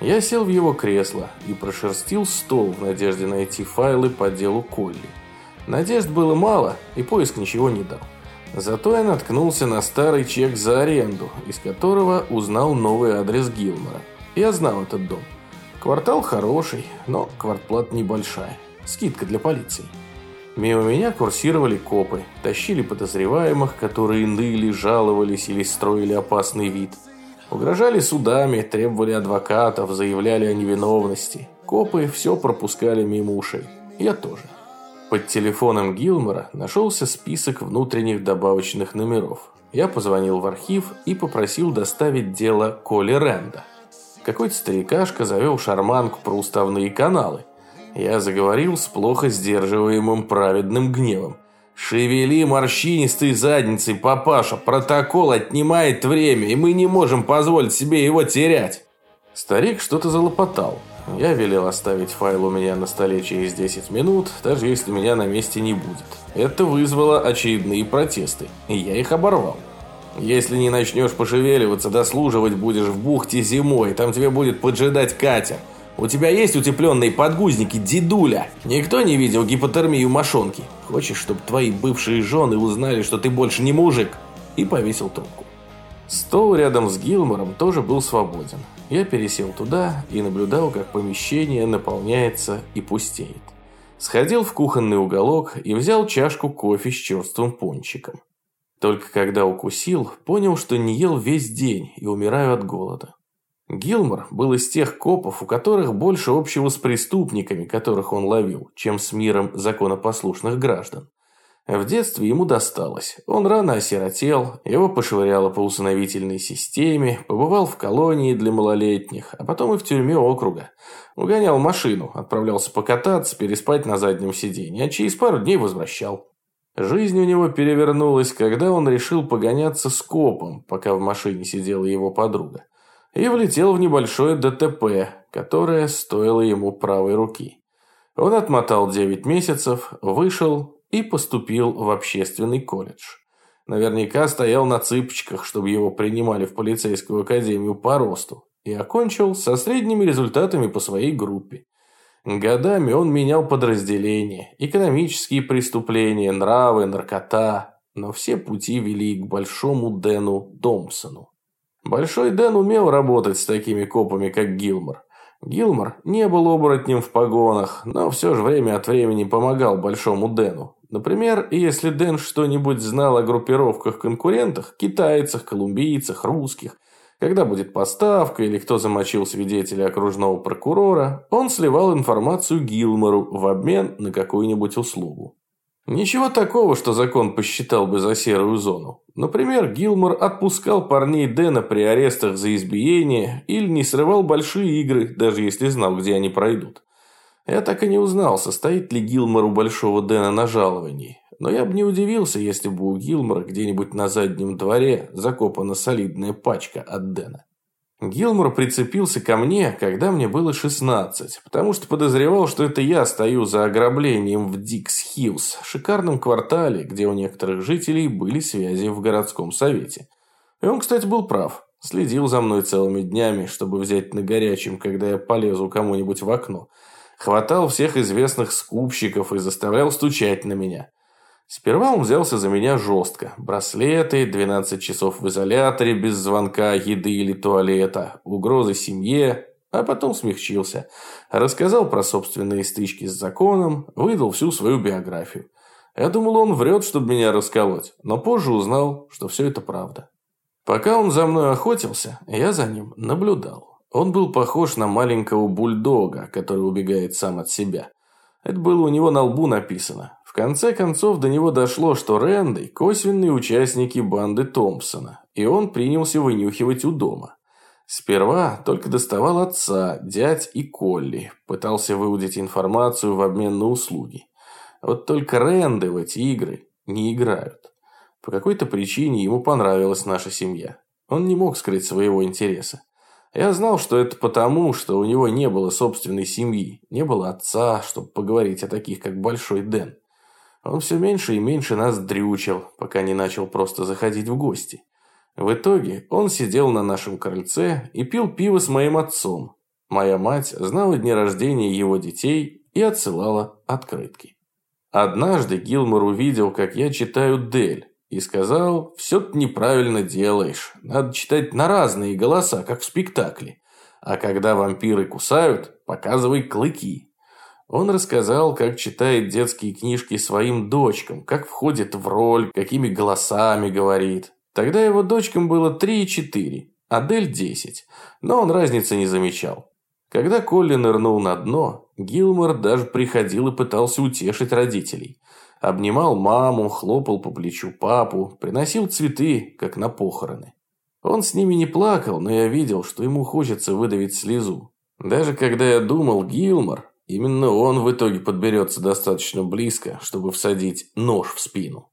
Я сел в его кресло и прошерстил стол в надежде найти файлы по делу Колли. Надежд было мало, и поиск ничего не дал. Зато я наткнулся на старый чек за аренду, из которого узнал новый адрес Гилмора. Я знал этот дом. Квартал хороший, но квартплата небольшая. Скидка для полиции. Мимо меня курсировали копы, тащили подозреваемых, которые ныли, жаловались или строили опасный вид. Угрожали судами, требовали адвокатов, заявляли о невиновности. Копы все пропускали мимо ушей. Я тоже. Под телефоном Гилмора нашелся список внутренних добавочных номеров. Я позвонил в архив и попросил доставить дело Коли Ренда. Какой-то старикашка завел шарманку про уставные каналы. Я заговорил с плохо сдерживаемым праведным гневом. «Шевели морщинистой задницей, папаша, протокол отнимает время, и мы не можем позволить себе его терять». Старик что-то залопотал. Я велел оставить файл у меня на столе через 10 минут, даже если меня на месте не будет. Это вызвало очередные протесты, и я их оборвал. Если не начнешь пошевеливаться, дослуживать будешь в бухте зимой, там тебе будет поджидать катер. У тебя есть утепленные подгузники, дедуля? Никто не видел гипотермию мошонки? Хочешь, чтобы твои бывшие жены узнали, что ты больше не мужик? И повесил трубку. Стол рядом с Гилмором тоже был свободен. Я пересел туда и наблюдал, как помещение наполняется и пустеет. Сходил в кухонный уголок и взял чашку кофе с черствым пончиком. Только когда укусил, понял, что не ел весь день и умираю от голода. Гилмор был из тех копов, у которых больше общего с преступниками, которых он ловил, чем с миром законопослушных граждан. В детстве ему досталось. Он рано осиротел, его пошвыряло по усыновительной системе, побывал в колонии для малолетних, а потом и в тюрьме округа. Угонял машину, отправлялся покататься, переспать на заднем сиденье, а через пару дней возвращал. Жизнь у него перевернулась, когда он решил погоняться с копом, пока в машине сидела его подруга. И влетел в небольшое ДТП, которое стоило ему правой руки. Он отмотал 9 месяцев, вышел и поступил в общественный колледж. Наверняка стоял на цыпочках, чтобы его принимали в полицейскую академию по росту, и окончил со средними результатами по своей группе. Годами он менял подразделения, экономические преступления, нравы, наркота, но все пути вели к Большому Дэну Томпсону. Большой Дэн умел работать с такими копами, как Гилмор. Гилмор не был оборотнем в погонах, но все же время от времени помогал Большому Дэну. Например, если Дэн что-нибудь знал о группировках-конкурентах, китайцах, колумбийцах, русских, когда будет поставка или кто замочил свидетеля окружного прокурора, он сливал информацию Гилмору в обмен на какую-нибудь услугу. Ничего такого, что закон посчитал бы за серую зону. Например, Гилмор отпускал парней Дэна при арестах за избиение или не срывал большие игры, даже если знал, где они пройдут. Я так и не узнал, состоит ли Гилмор у Большого Дэна на жаловании. Но я бы не удивился, если бы у Гилмора где-нибудь на заднем дворе закопана солидная пачка от Дэна. Гилмор прицепился ко мне, когда мне было 16, потому что подозревал, что это я стою за ограблением в Дикс-Хиллз, шикарном квартале, где у некоторых жителей были связи в городском совете. И он, кстати, был прав. Следил за мной целыми днями, чтобы взять на горячем, когда я полезу кому-нибудь в окно. Хватал всех известных скупщиков и заставлял стучать на меня. Сперва он взялся за меня жестко. Браслеты, 12 часов в изоляторе без звонка, еды или туалета, угрозы семье, а потом смягчился. Рассказал про собственные стычки с законом, выдал всю свою биографию. Я думал, он врет, чтобы меня расколоть, но позже узнал, что все это правда. Пока он за мной охотился, я за ним наблюдал. Он был похож на маленького бульдога, который убегает сам от себя. Это было у него на лбу написано конце концов до него дошло, что Рэнды – косвенные участники банды Томпсона, и он принялся вынюхивать у дома. Сперва только доставал отца, дядь и Колли, пытался выудить информацию в обмен на услуги. Вот только Рэнды в эти игры не играют. По какой-то причине ему понравилась наша семья. Он не мог скрыть своего интереса. Я знал, что это потому, что у него не было собственной семьи, не было отца, чтобы поговорить о таких, как Большой Дэн. Он все меньше и меньше нас дрючил, пока не начал просто заходить в гости. В итоге он сидел на нашем крыльце и пил пиво с моим отцом. Моя мать знала дни рождения его детей и отсылала открытки. Однажды Гилмор увидел, как я читаю «Дель», и сказал, «Все ты неправильно делаешь, надо читать на разные голоса, как в спектакле. А когда вампиры кусают, показывай клыки». Он рассказал, как читает детские книжки своим дочкам, как входит в роль, какими голосами говорит. Тогда его дочкам было 3 и 4, Адель 10, но он разницы не замечал. Когда Колли нырнул на дно, Гилмор даже приходил и пытался утешить родителей. Обнимал маму, хлопал по плечу папу, приносил цветы, как на похороны. Он с ними не плакал, но я видел, что ему хочется выдавить слезу. Даже когда я думал, Гилмор, Именно он в итоге подберется достаточно близко, чтобы всадить нож в спину.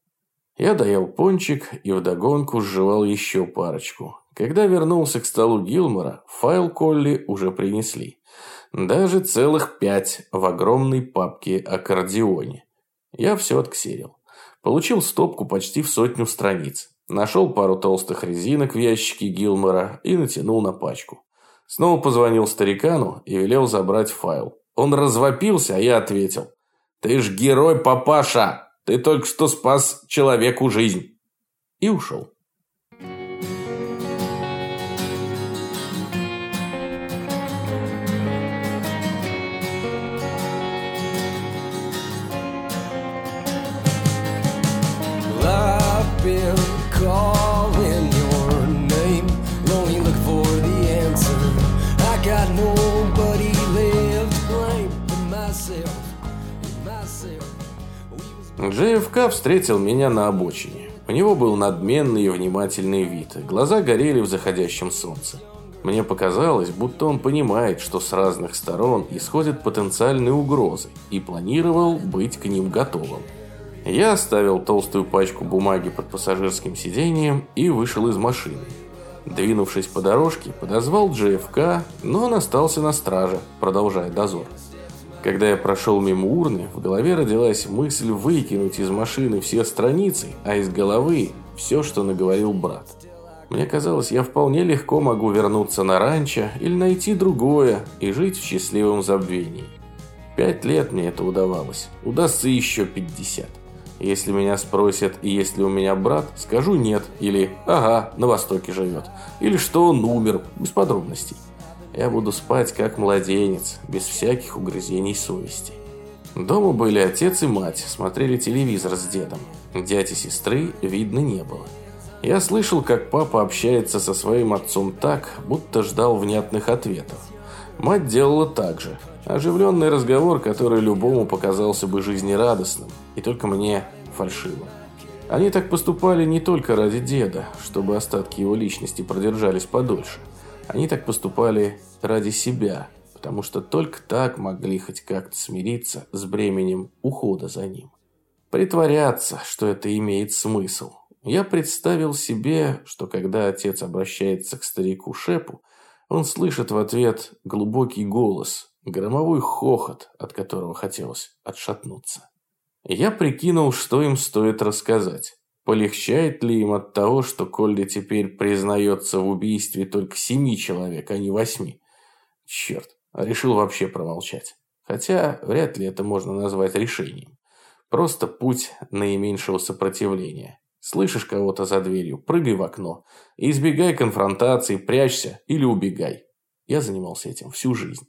Я доел пончик и вдогонку сживал еще парочку. Когда вернулся к столу Гилмора, файл Колли уже принесли. Даже целых пять в огромной папке аккордеоне. Я все отксерил. Получил стопку почти в сотню страниц. Нашел пару толстых резинок в ящике Гилмора и натянул на пачку. Снова позвонил старикану и велел забрать файл. Он развопился, а я ответил. «Ты ж герой, папаша! Ты только что спас человеку жизнь!» И ушел. JFK встретил меня на обочине. У него был надменный и внимательный вид, глаза горели в заходящем солнце. Мне показалось, будто он понимает, что с разных сторон исходят потенциальные угрозы и планировал быть к ним готовым. Я оставил толстую пачку бумаги под пассажирским сиденьем и вышел из машины. Двинувшись по дорожке, подозвал JFK, но он остался на страже, продолжая дозор. Когда я прошел мимо урны, в голове родилась мысль выкинуть из машины все страницы, а из головы все, что наговорил брат. Мне казалось, я вполне легко могу вернуться на ранчо или найти другое и жить в счастливом забвении. Пять лет мне это удавалось. Удастся еще пятьдесят. Если меня спросят, есть ли у меня брат, скажу нет. Или «Ага, на Востоке живет». Или что он умер, без подробностей. Я буду спать как младенец, без всяких угрызений совести. Дома были отец и мать, смотрели телевизор с дедом. Дяди и сестры видно не было. Я слышал, как папа общается со своим отцом так, будто ждал внятных ответов. Мать делала так же. Оживленный разговор, который любому показался бы жизнерадостным, и только мне фальшивым. Они так поступали не только ради деда, чтобы остатки его личности продержались подольше. Они так поступали ради себя, потому что только так могли хоть как-то смириться с бременем ухода за ним. Притворяться, что это имеет смысл. Я представил себе, что когда отец обращается к старику Шепу, он слышит в ответ глубокий голос, громовой хохот, от которого хотелось отшатнуться. Я прикинул, что им стоит рассказать. Полегчает ли им от того, что Колли теперь признается в убийстве только семи человек, а не восьми? Черт, решил вообще промолчать. Хотя вряд ли это можно назвать решением. Просто путь наименьшего сопротивления. Слышишь кого-то за дверью, прыгай в окно. Избегай конфронтации, прячься или убегай. Я занимался этим всю жизнь.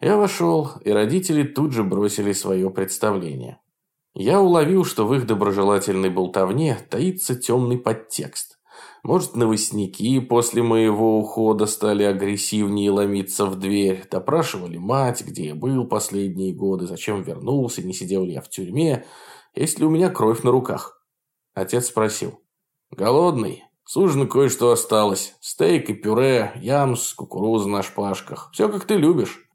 Я вошел, и родители тут же бросили свое представление. Я уловил, что в их доброжелательной болтовне таится темный подтекст. Может, новостники после моего ухода стали агрессивнее ломиться в дверь, допрашивали мать, где я был последние годы, зачем вернулся, не сидел ли я в тюрьме, есть ли у меня кровь на руках. Отец спросил. «Голодный? С кое-что осталось. Стейк и пюре, ямс, кукуруза на шпажках. Все, как ты любишь».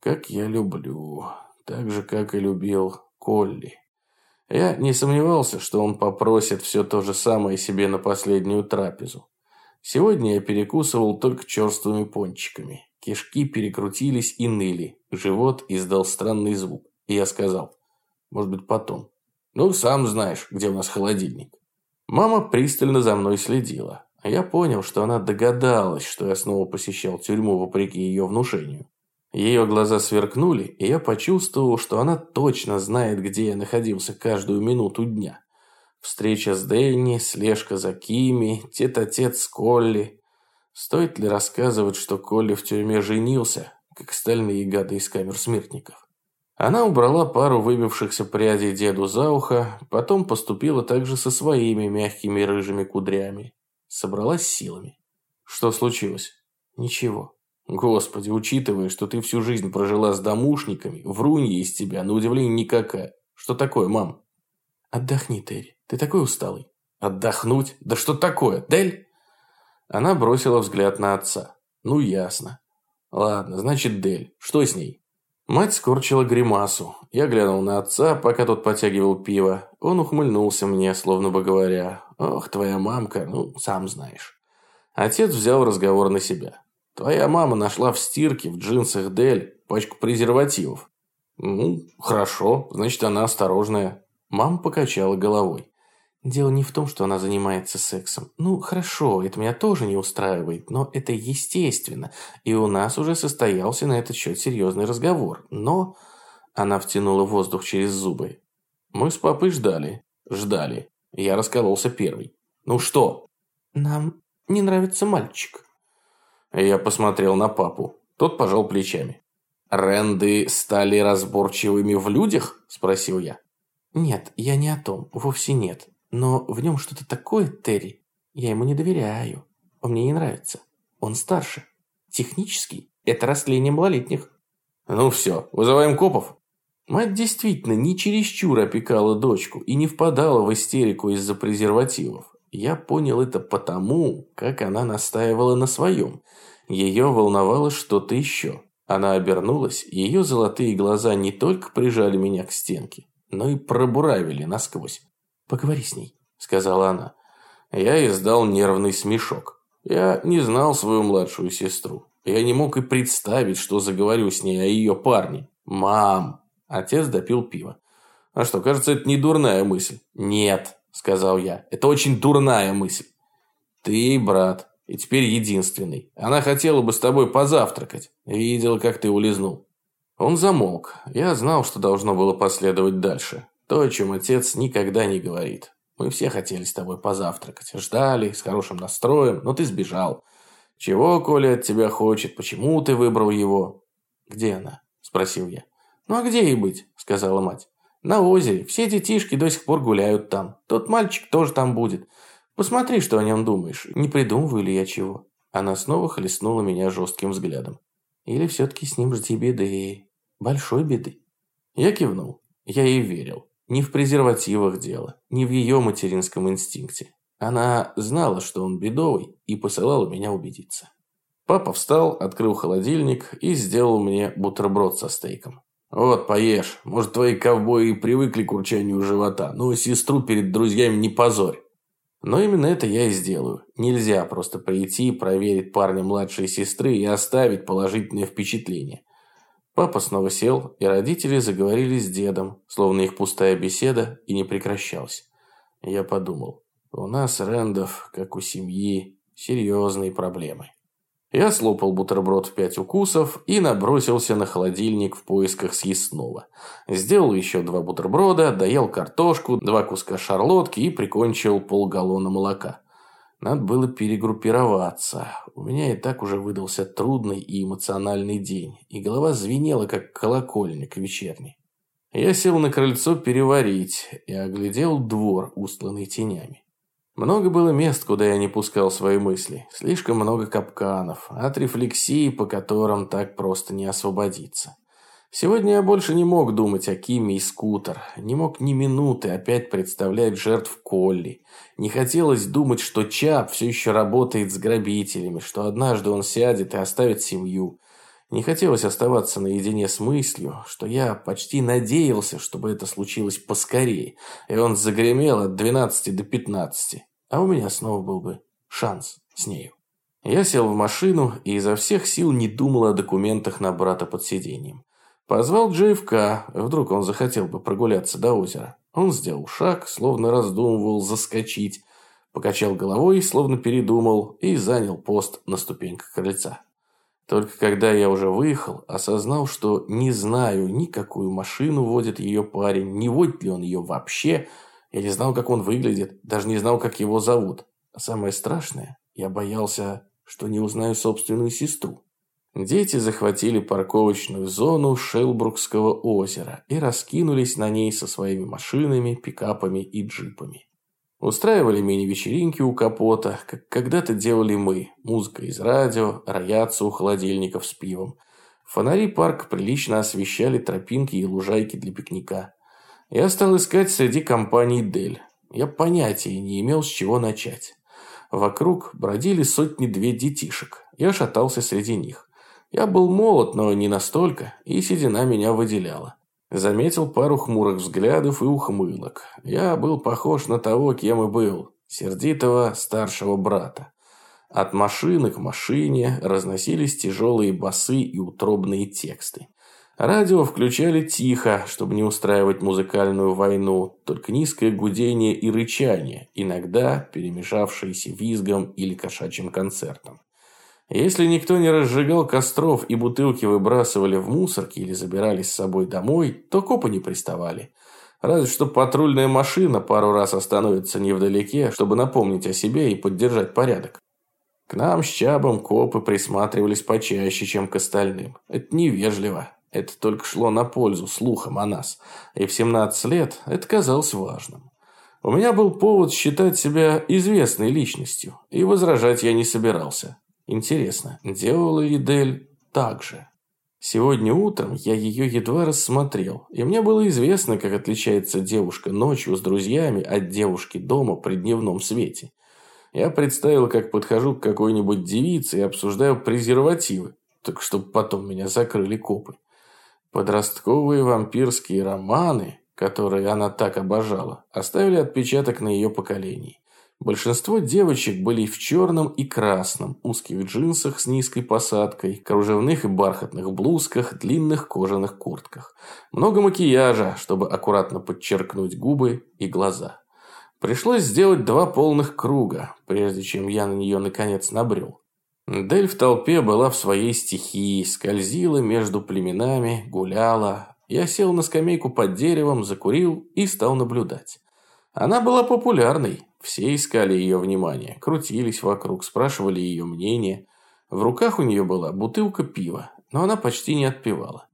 «Как я люблю. Так же, как и любил Колли». Я не сомневался, что он попросит все то же самое себе на последнюю трапезу. Сегодня я перекусывал только черствыми пончиками. Кишки перекрутились и ныли. Живот издал странный звук. И я сказал, может быть, потом. Ну, сам знаешь, где у нас холодильник. Мама пристально за мной следила. А я понял, что она догадалась, что я снова посещал тюрьму вопреки ее внушению. Ее глаза сверкнули, и я почувствовал, что она точно знает, где я находился каждую минуту дня. Встреча с Дэнни, слежка за Кими, тет-а-тет с Колли. Стоит ли рассказывать, что Колли в тюрьме женился, как остальные гады из камер смертников? Она убрала пару выбившихся прядей деду за ухо, потом поступила также со своими мягкими рыжими кудрями. Собралась силами. Что случилось? Ничего. Господи, учитывая, что ты всю жизнь прожила с домушниками, врунья из тебя, на удивление, никакая. Что такое, мам? Отдохни, Терри. Ты такой усталый. Отдохнуть? Да что такое, Дель? Она бросила взгляд на отца. Ну, ясно. Ладно, значит, Дель. Что с ней? Мать скорчила гримасу. Я глянул на отца, пока тот потягивал пиво. Он ухмыльнулся мне, словно бы говоря, «Ох, твоя мамка, ну, сам знаешь». Отец взял разговор на себя. Твоя мама нашла в стирке в джинсах Дель пачку презервативов. Ну, хорошо, значит, она осторожная. Мама покачала головой. Дело не в том, что она занимается сексом. Ну, хорошо, это меня тоже не устраивает, но это естественно. И у нас уже состоялся на этот счет серьезный разговор. Но... Она втянула воздух через зубы. Мы с папой ждали. Ждали. Я раскололся первый. Ну что? Нам не нравится мальчик. Я посмотрел на папу. Тот пожал плечами. «Ренды стали разборчивыми в людях?» – спросил я. «Нет, я не о том, вовсе нет. Но в нем что-то такое, Терри. Я ему не доверяю. Он мне не нравится. Он старше. Технически это растление малолетних». «Ну все, вызываем копов?» Мать действительно не чересчур опекала дочку и не впадала в истерику из-за презервативов. Я понял это потому, как она настаивала на своем. Ее волновало что-то еще. Она обернулась, ее золотые глаза не только прижали меня к стенке, но и пробуравили насквозь. «Поговори с ней», — сказала она. Я издал нервный смешок. Я не знал свою младшую сестру. Я не мог и представить, что заговорю с ней о ее парне. «Мам!» Отец допил пиво. «А что, кажется, это не дурная мысль?» «Нет», — сказал я. «Это очень дурная мысль». «Ты, брат, и теперь единственный. Она хотела бы с тобой позавтракать. Видела, как ты улизнул». Он замолк. Я знал, что должно было последовать дальше. То, о чем отец никогда не говорит. Мы все хотели с тобой позавтракать. Ждали, с хорошим настроем, но ты сбежал. Чего Коля от тебя хочет? Почему ты выбрал его? Где она? Спросил я. Ну а где ей быть? Сказала мать. На озере. Все детишки до сих пор гуляют там. Тот мальчик тоже там будет. Посмотри, что о нем думаешь. Не придумываю ли я чего?» Она снова хлестнула меня жестким взглядом. «Или все-таки с ним жди беды?» Большой беды. Я кивнул. Я ей верил. Не в презервативах дело, не в ее материнском инстинкте. Она знала, что он бедовый, и посылала меня убедиться. Папа встал, открыл холодильник и сделал мне бутерброд со стейком. «Вот, поешь. Может, твои ковбои привыкли к урчанию живота, но сестру перед друзьями не позорь». Но именно это я и сделаю. Нельзя просто прийти, проверить парня младшей сестры и оставить положительное впечатление. Папа снова сел, и родители заговорили с дедом, словно их пустая беседа и не прекращалась. Я подумал, у нас, Рэндов, как у семьи, серьезные проблемы. Я слопал бутерброд в пять укусов и набросился на холодильник в поисках съестного. Сделал еще два бутерброда, доел картошку, два куска шарлотки и прикончил полгаллона молока. Надо было перегруппироваться. У меня и так уже выдался трудный и эмоциональный день, и голова звенела, как колокольник вечерний. Я сел на крыльцо переварить и оглядел двор, устланный тенями. Много было мест, куда я не пускал свои мысли. Слишком много капканов, от рефлексии, по которым так просто не освободиться. Сегодня я больше не мог думать о Киме и Скутер, не мог ни минуты опять представлять жертв Колли. Не хотелось думать, что Чап все еще работает с грабителями, что однажды он сядет и оставит семью. Не хотелось оставаться наедине с мыслью, что я почти надеялся, чтобы это случилось поскорее, и он загремел от 12 до 15, а у меня снова был бы шанс с нею. Я сел в машину и изо всех сил не думал о документах на брата под сиденьем. Позвал Джейвка, вдруг он захотел бы прогуляться до озера. Он сделал шаг, словно раздумывал заскочить, покачал головой, словно передумал, и занял пост на ступеньках крыльца. Только когда я уже выехал, осознал, что не знаю ни какую машину водит ее парень, не водит ли он ее вообще. Я не знал, как он выглядит, даже не знал, как его зовут. А самое страшное, я боялся, что не узнаю собственную сестру. Дети захватили парковочную зону Шелбрукского озера и раскинулись на ней со своими машинами, пикапами и джипами. Устраивали мини-вечеринки у капота, как когда-то делали мы. Музыка из радио, роятся у холодильников с пивом. Фонари парка прилично освещали тропинки и лужайки для пикника. Я стал искать среди компаний Дель. Я понятия не имел, с чего начать. Вокруг бродили сотни-две детишек. Я шатался среди них. Я был молод, но не настолько, и седина меня выделяла. Заметил пару хмурых взглядов и ухмылок. Я был похож на того, кем и был. Сердитого старшего брата. От машины к машине разносились тяжелые басы и утробные тексты. Радио включали тихо, чтобы не устраивать музыкальную войну, только низкое гудение и рычание, иногда перемешавшиеся визгом или кошачьим концертом. Если никто не разжигал костров и бутылки выбрасывали в мусорки или забирали с собой домой, то копы не приставали. Разве что патрульная машина пару раз остановится невдалеке, чтобы напомнить о себе и поддержать порядок. К нам с Чабом копы присматривались почаще, чем к остальным. Это невежливо. Это только шло на пользу слухам о нас. И в 17 лет это казалось важным. У меня был повод считать себя известной личностью, и возражать я не собирался. Интересно, делала ли Дель так же? Сегодня утром я ее едва рассмотрел, и мне было известно, как отличается девушка ночью с друзьями от девушки дома при дневном свете. Я представил, как подхожу к какой-нибудь девице и обсуждаю презервативы, так чтобы потом меня закрыли копы. Подростковые вампирские романы, которые она так обожала, оставили отпечаток на ее поколении. Большинство девочек были в черном и красном, узких джинсах с низкой посадкой, кружевных и бархатных блузках, длинных кожаных куртках. Много макияжа, чтобы аккуратно подчеркнуть губы и глаза. Пришлось сделать два полных круга, прежде чем я на нее наконец набрел. Дель в толпе была в своей стихии, скользила между племенами, гуляла. Я сел на скамейку под деревом, закурил и стал наблюдать. Она была популярной, все искали ее внимание, крутились вокруг, спрашивали ее мнение. В руках у нее была бутылка пива, но она почти не отпивала.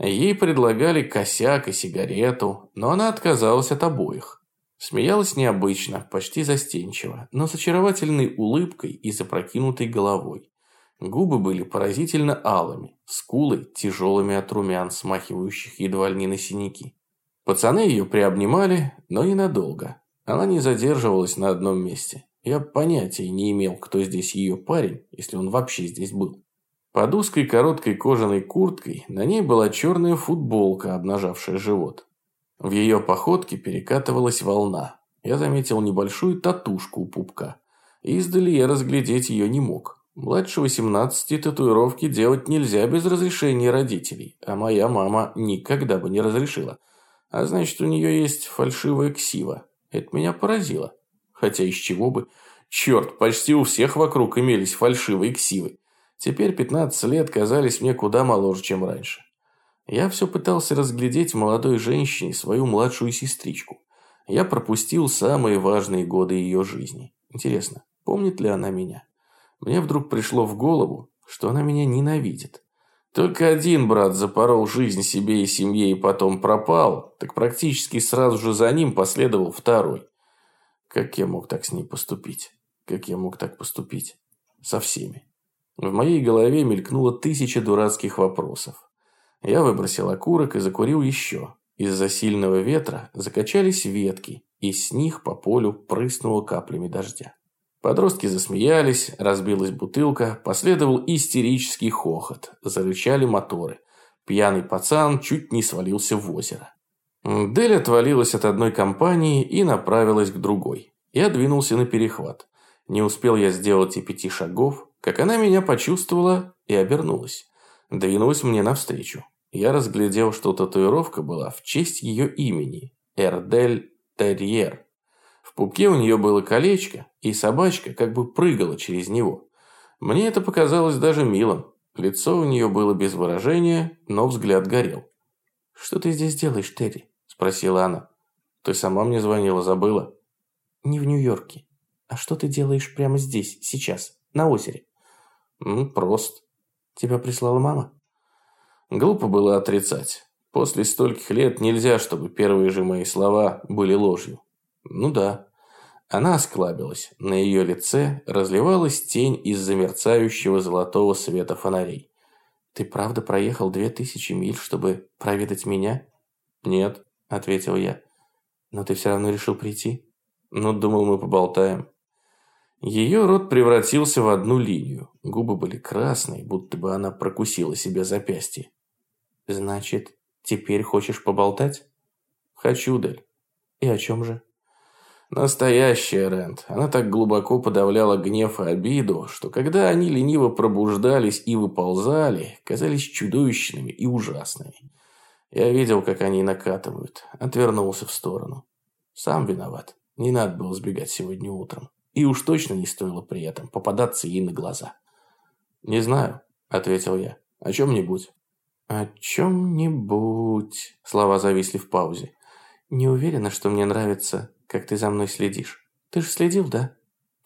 Ей предлагали косяк и сигарету, но она отказалась от обоих. Смеялась необычно, почти застенчиво, но с очаровательной улыбкой и запрокинутой головой. Губы были поразительно алыми, скулы тяжелыми от румян, смахивающих едва ли не на синяки. Пацаны ее приобнимали, но ненадолго. Она не задерживалась на одном месте. Я понятия не имел, кто здесь ее парень, если он вообще здесь был. Под узкой короткой кожаной курткой на ней была черная футболка, обнажавшая живот. В ее походке перекатывалась волна. Я заметил небольшую татушку у пупка. Издали я разглядеть ее не мог. Младше 18 татуировки делать нельзя без разрешения родителей, а моя мама никогда бы не разрешила. А значит, у нее есть фальшивая ксива. Это меня поразило. Хотя из чего бы? Черт, почти у всех вокруг имелись фальшивые ксивы. Теперь 15 лет казались мне куда моложе, чем раньше. Я все пытался разглядеть молодой женщине свою младшую сестричку. Я пропустил самые важные годы ее жизни. Интересно, помнит ли она меня? Мне вдруг пришло в голову, что она меня ненавидит. Только один брат запорол жизнь себе и семье и потом пропал, так практически сразу же за ним последовал второй. Как я мог так с ней поступить? Как я мог так поступить? Со всеми. В моей голове мелькнуло тысяча дурацких вопросов. Я выбросил окурок и закурил еще. Из-за сильного ветра закачались ветки, и с них по полю прыснуло каплями дождя. Подростки засмеялись, разбилась бутылка, последовал истерический хохот, зарычали моторы. Пьяный пацан чуть не свалился в озеро. Дель отвалилась от одной компании и направилась к другой. Я двинулся на перехват. Не успел я сделать и пяти шагов, как она меня почувствовала и обернулась. Двинулась мне навстречу. Я разглядел, что татуировка была в честь ее имени – Эрдель Терьер. Пупке у нее было колечко, и собачка как бы прыгала через него. Мне это показалось даже милым. Лицо у нее было без выражения, но взгляд горел. «Что ты здесь делаешь, Терри?» – спросила она. «Ты сама мне звонила, забыла?» «Не в Нью-Йорке. А что ты делаешь прямо здесь, сейчас, на озере?» Ну, прост. Тебя прислала мама? Глупо было отрицать. После стольких лет нельзя, чтобы первые же мои слова были ложью. Ну да. Она осклабилась. На ее лице разливалась тень из-за мерцающего золотого света фонарей. «Ты правда проехал две тысячи миль, чтобы проведать меня?» «Нет», — ответил я. «Но ты все равно решил прийти?» «Ну, думал, мы поболтаем». Ее рот превратился в одну линию. Губы были красные, будто бы она прокусила себе запястье. «Значит, теперь хочешь поболтать?» «Хочу, Дель». «И о чем же?» Настоящая Рент. Она так глубоко подавляла гнев и обиду, что когда они лениво пробуждались и выползали, казались чудовищными и ужасными. Я видел, как они накатывают. Отвернулся в сторону. Сам виноват. Не надо было сбегать сегодня утром. И уж точно не стоило при этом попадаться ей на глаза. «Не знаю», — ответил я. «О чем-нибудь». «О чем-нибудь...» Слова зависли в паузе. «Не уверена, что мне нравится, как ты за мной следишь. Ты же следил, да?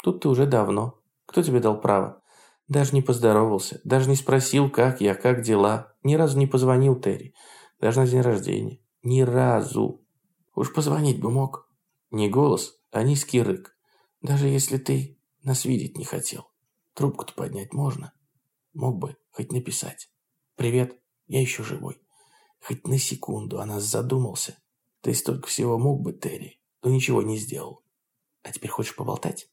Тут ты уже давно. Кто тебе дал право? Даже не поздоровался, даже не спросил, как я, как дела. Ни разу не позвонил Терри. Даже на день рождения. Ни разу. Уж позвонить бы мог. Не голос, а низкий рык. Даже если ты нас видеть не хотел, трубку-то поднять можно. Мог бы хоть написать. «Привет, я еще живой». Хоть на секунду о нас задумался. Ты столько всего мог бы, Терри, но ничего не сделал. А теперь хочешь поболтать?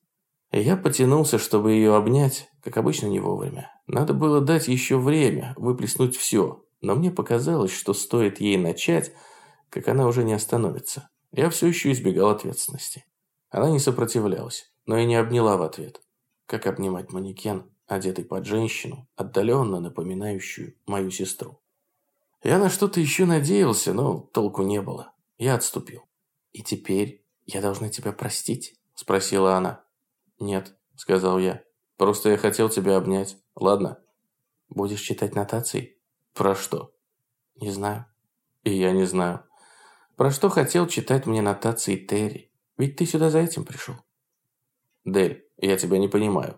Я потянулся, чтобы ее обнять, как обычно не вовремя. Надо было дать еще время, выплеснуть все. Но мне показалось, что стоит ей начать, как она уже не остановится. Я все еще избегал ответственности. Она не сопротивлялась, но и не обняла в ответ. Как обнимать манекен, одетый под женщину, отдаленно напоминающую мою сестру. Я на что-то еще надеялся, но толку не было. Я отступил. «И теперь я должна тебя простить?» – спросила она. «Нет», – сказал я. «Просто я хотел тебя обнять. Ладно?» «Будешь читать нотации?» «Про что?» «Не знаю». «И я не знаю». «Про что хотел читать мне нотации Терри?» Ведь ты сюда за этим пришел. Дель, я тебя не понимаю.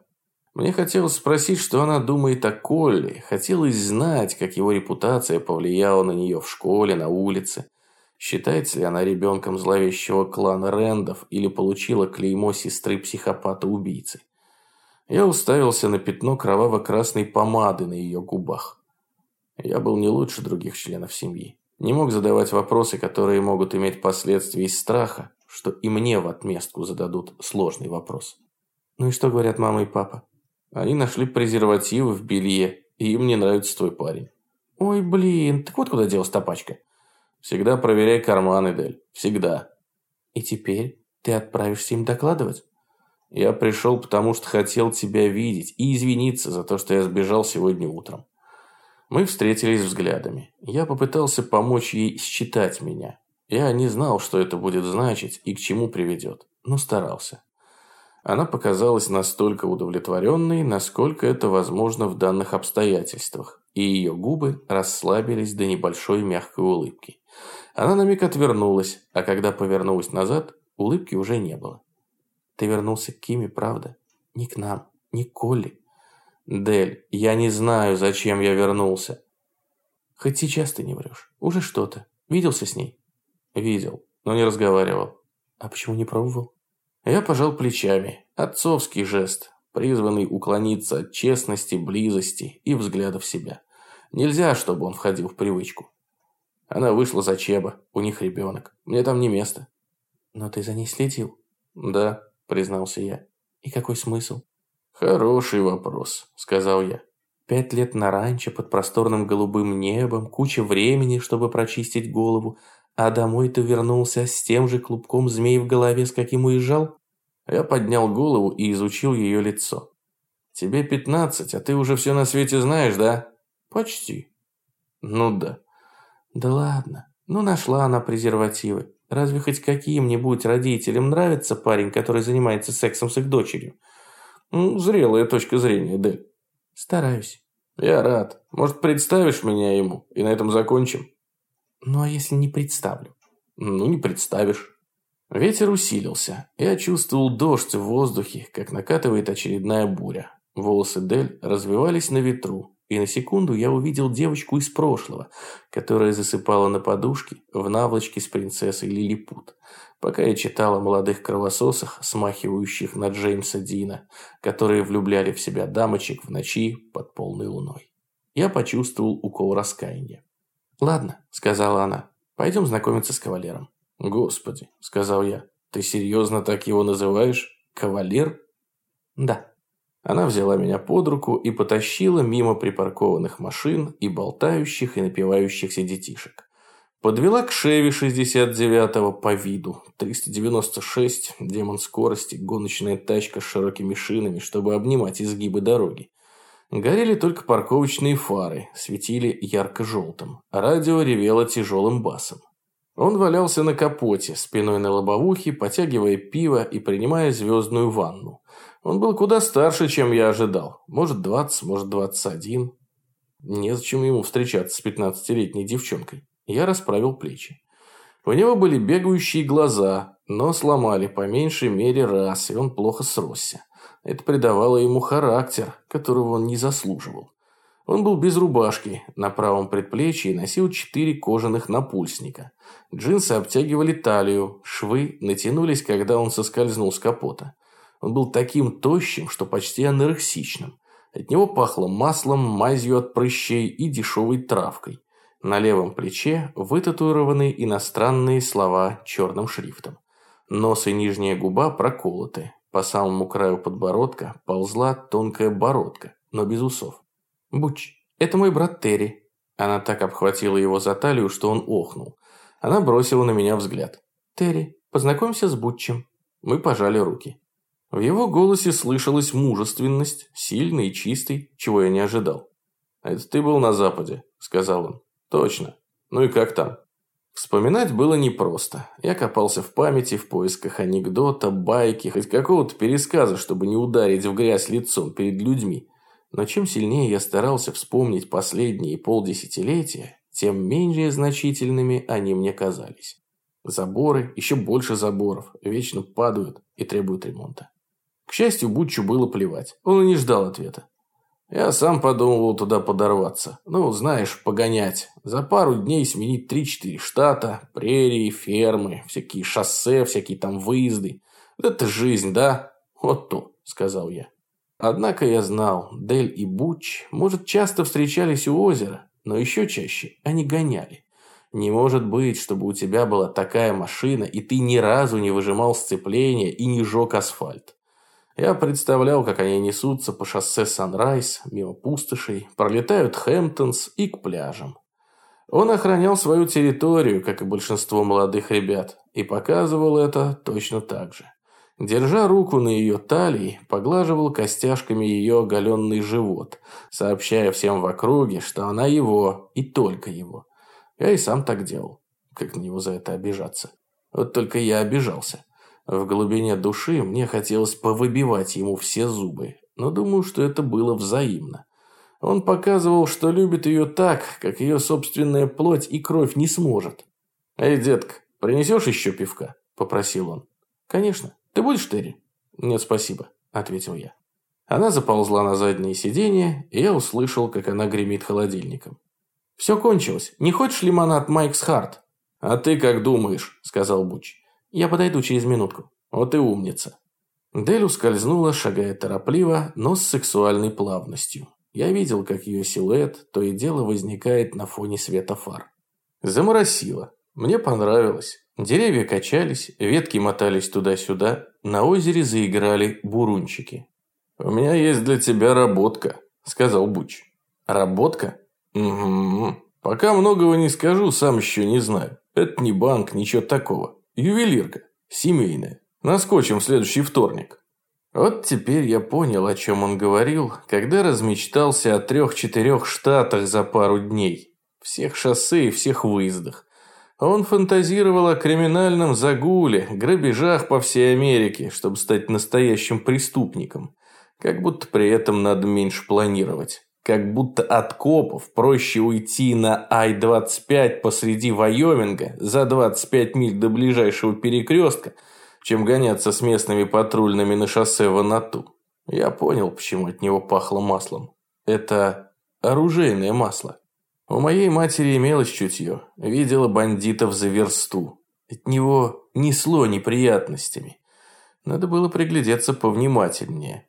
Мне хотелось спросить, что она думает о Колле. Хотелось знать, как его репутация повлияла на нее в школе, на улице. Считается ли она ребенком зловещего клана Рэндов или получила клеймо сестры психопата-убийцы. Я уставился на пятно кроваво-красной помады на ее губах. Я был не лучше других членов семьи. Не мог задавать вопросы, которые могут иметь последствия из страха, что и мне в отместку зададут сложный вопрос. Ну и что говорят мама и папа? Они нашли презервативы в белье, и им не нравится твой парень. Ой, блин, так вот куда делась топачка. Всегда проверяй карманы, Дель. Всегда. И теперь ты отправишься им докладывать? Я пришел, потому что хотел тебя видеть и извиниться за то, что я сбежал сегодня утром. Мы встретились взглядами. Я попытался помочь ей считать меня. Я не знал, что это будет значить и к чему приведет, но старался. Она показалась настолько удовлетворенной, насколько это возможно в данных обстоятельствах, и ее губы расслабились до небольшой мягкой улыбки. Она на миг отвернулась, а когда повернулась назад, улыбки уже не было. Ты вернулся к Киме, правда? Не к нам, не к Колли. Дель, я не знаю, зачем я вернулся. Хоть сейчас ты не врешь. Уже что-то. Виделся с ней? Видел, но не разговаривал. А почему не пробовал? Я пожал плечами. Отцовский жест, призванный уклониться от честности, близости и взгляда в себя. Нельзя, чтобы он входил в привычку. Она вышла за Чеба, у них ребенок. Мне там не место. Но ты за ней следил? Да признался я. «И какой смысл?» «Хороший вопрос», – сказал я. «Пять лет на ранчо под просторным голубым небом, куча времени, чтобы прочистить голову, а домой ты вернулся с тем же клубком змей в голове, с каким уезжал?» Я поднял голову и изучил ее лицо. «Тебе пятнадцать, а ты уже все на свете знаешь, да?» «Почти». «Ну да». «Да ладно. Ну нашла она презервативы. Разве хоть каким-нибудь родителям нравится парень, который занимается сексом с их дочерью? Ну, зрелая точка зрения, Дель. Стараюсь. Я рад. Может, представишь меня ему, и на этом закончим? Ну, а если не представлю? Ну, не представишь. Ветер усилился. Я чувствовал дождь в воздухе, как накатывает очередная буря. Волосы Дель развивались на ветру, и на секунду я увидел девочку из прошлого, которая засыпала на подушке в наволочке с принцессой Лилипут, пока я читал о молодых кровососах, смахивающих на Джеймса Дина, которые влюбляли в себя дамочек в ночи под полной луной. Я почувствовал укол раскаяния. «Ладно», — сказала она, — «пойдем знакомиться с кавалером». «Господи», — сказал я, — «ты серьезно так его называешь? Кавалер?» «Да». Она взяла меня под руку и потащила мимо припаркованных машин и болтающих и напивающихся детишек. Подвела к Шеви 69-го по виду. 396, демон скорости, гоночная тачка с широкими шинами, чтобы обнимать изгибы дороги. Горели только парковочные фары, светили ярко-желтым. Радио ревело тяжелым басом. Он валялся на капоте, спиной на лобовухе, потягивая пиво и принимая звездную ванну. Он был куда старше, чем я ожидал. Может, 20, может, 21. Незачем ему встречаться с 15-летней девчонкой. Я расправил плечи. У него были бегающие глаза, но сломали по меньшей мере раз, и он плохо сросся. Это придавало ему характер, которого он не заслуживал. Он был без рубашки, на правом предплечье носил четыре кожаных напульсника. Джинсы обтягивали талию, швы натянулись, когда он соскользнул с капота. Он был таким тощим, что почти анорексичным. От него пахло маслом, мазью от прыщей и дешевой травкой. На левом плече вытатуированы иностранные слова черным шрифтом. Нос и нижняя губа проколоты. По самому краю подбородка ползла тонкая бородка, но без усов. «Буч, это мой брат Терри». Она так обхватила его за талию, что он охнул. Она бросила на меня взгляд. «Терри, познакомься с Бутчем». Мы пожали руки. В его голосе слышалась мужественность, сильный и чистый, чего я не ожидал. «Это ты был на Западе», – сказал он. «Точно. Ну и как там?» Вспоминать было непросто. Я копался в памяти в поисках анекдота, байки, хоть какого-то пересказа, чтобы не ударить в грязь лицом перед людьми. Но чем сильнее я старался вспомнить последние полдесятилетия, тем менее значительными они мне казались. Заборы, еще больше заборов, вечно падают и требуют ремонта. К счастью, Бутчу было плевать. Он и не ждал ответа. Я сам подумывал туда подорваться. Ну, знаешь, погонять. За пару дней сменить три-четыре штата, прерии, фермы, всякие шоссе, всякие там выезды. Это жизнь, да? Вот то, сказал я. Однако я знал, Дель и Буч, может, часто встречались у озера, но еще чаще они гоняли. Не может быть, чтобы у тебя была такая машина, и ты ни разу не выжимал сцепление и не жег асфальт. Я представлял, как они несутся по шоссе Санрайз, мимо пустошей, пролетают Хэмптонс и к пляжам. Он охранял свою территорию, как и большинство молодых ребят, и показывал это точно так же. Держа руку на ее талии, поглаживал костяшками ее оголенный живот, сообщая всем в округе, что она его и только его. Я и сам так делал. Как на него за это обижаться? Вот только я обижался. В глубине души мне хотелось повыбивать ему все зубы, но думаю, что это было взаимно. Он показывал, что любит ее так, как ее собственная плоть и кровь не сможет. «Эй, детка, принесешь еще пивка?» – попросил он. «Конечно. Ты будешь, Терри?» «Нет, спасибо», – ответил я. Она заползла на заднее сиденье, и я услышал, как она гремит холодильником. «Все кончилось. Не хочешь лимонад Майкс Харт?» «А ты как думаешь?» – сказал Буч. «Я подойду через минутку». «Вот и умница». Дель ускользнула, шагая торопливо, но с сексуальной плавностью. Я видел, как ее силуэт то и дело возникает на фоне света фар. Заморосило. Мне понравилось. Деревья качались, ветки мотались туда-сюда, на озере заиграли бурунчики. «У меня есть для тебя работка», – сказал Буч. «Работка?» Угу. Пока многого не скажу, сам еще не знаю. Это не банк, ничего такого. Ювелирка. Семейная. Наскочим в следующий вторник. Вот теперь я понял, о чем он говорил, когда размечтался о трех-четырех штатах за пару дней. Всех шоссе и всех выездах. Он фантазировал о криминальном загуле, грабежах по всей Америке, чтобы стать настоящим преступником. Как будто при этом надо меньше планировать. Как будто от копов проще уйти на Ай-25 посреди Вайоминга за 25 миль до ближайшего перекрестка, чем гоняться с местными патрульными на шоссе в Анату. Я понял, почему от него пахло маслом. Это оружейное масло. У моей матери имелось чутье. Видела бандитов за версту. От него несло неприятностями. Надо было приглядеться повнимательнее.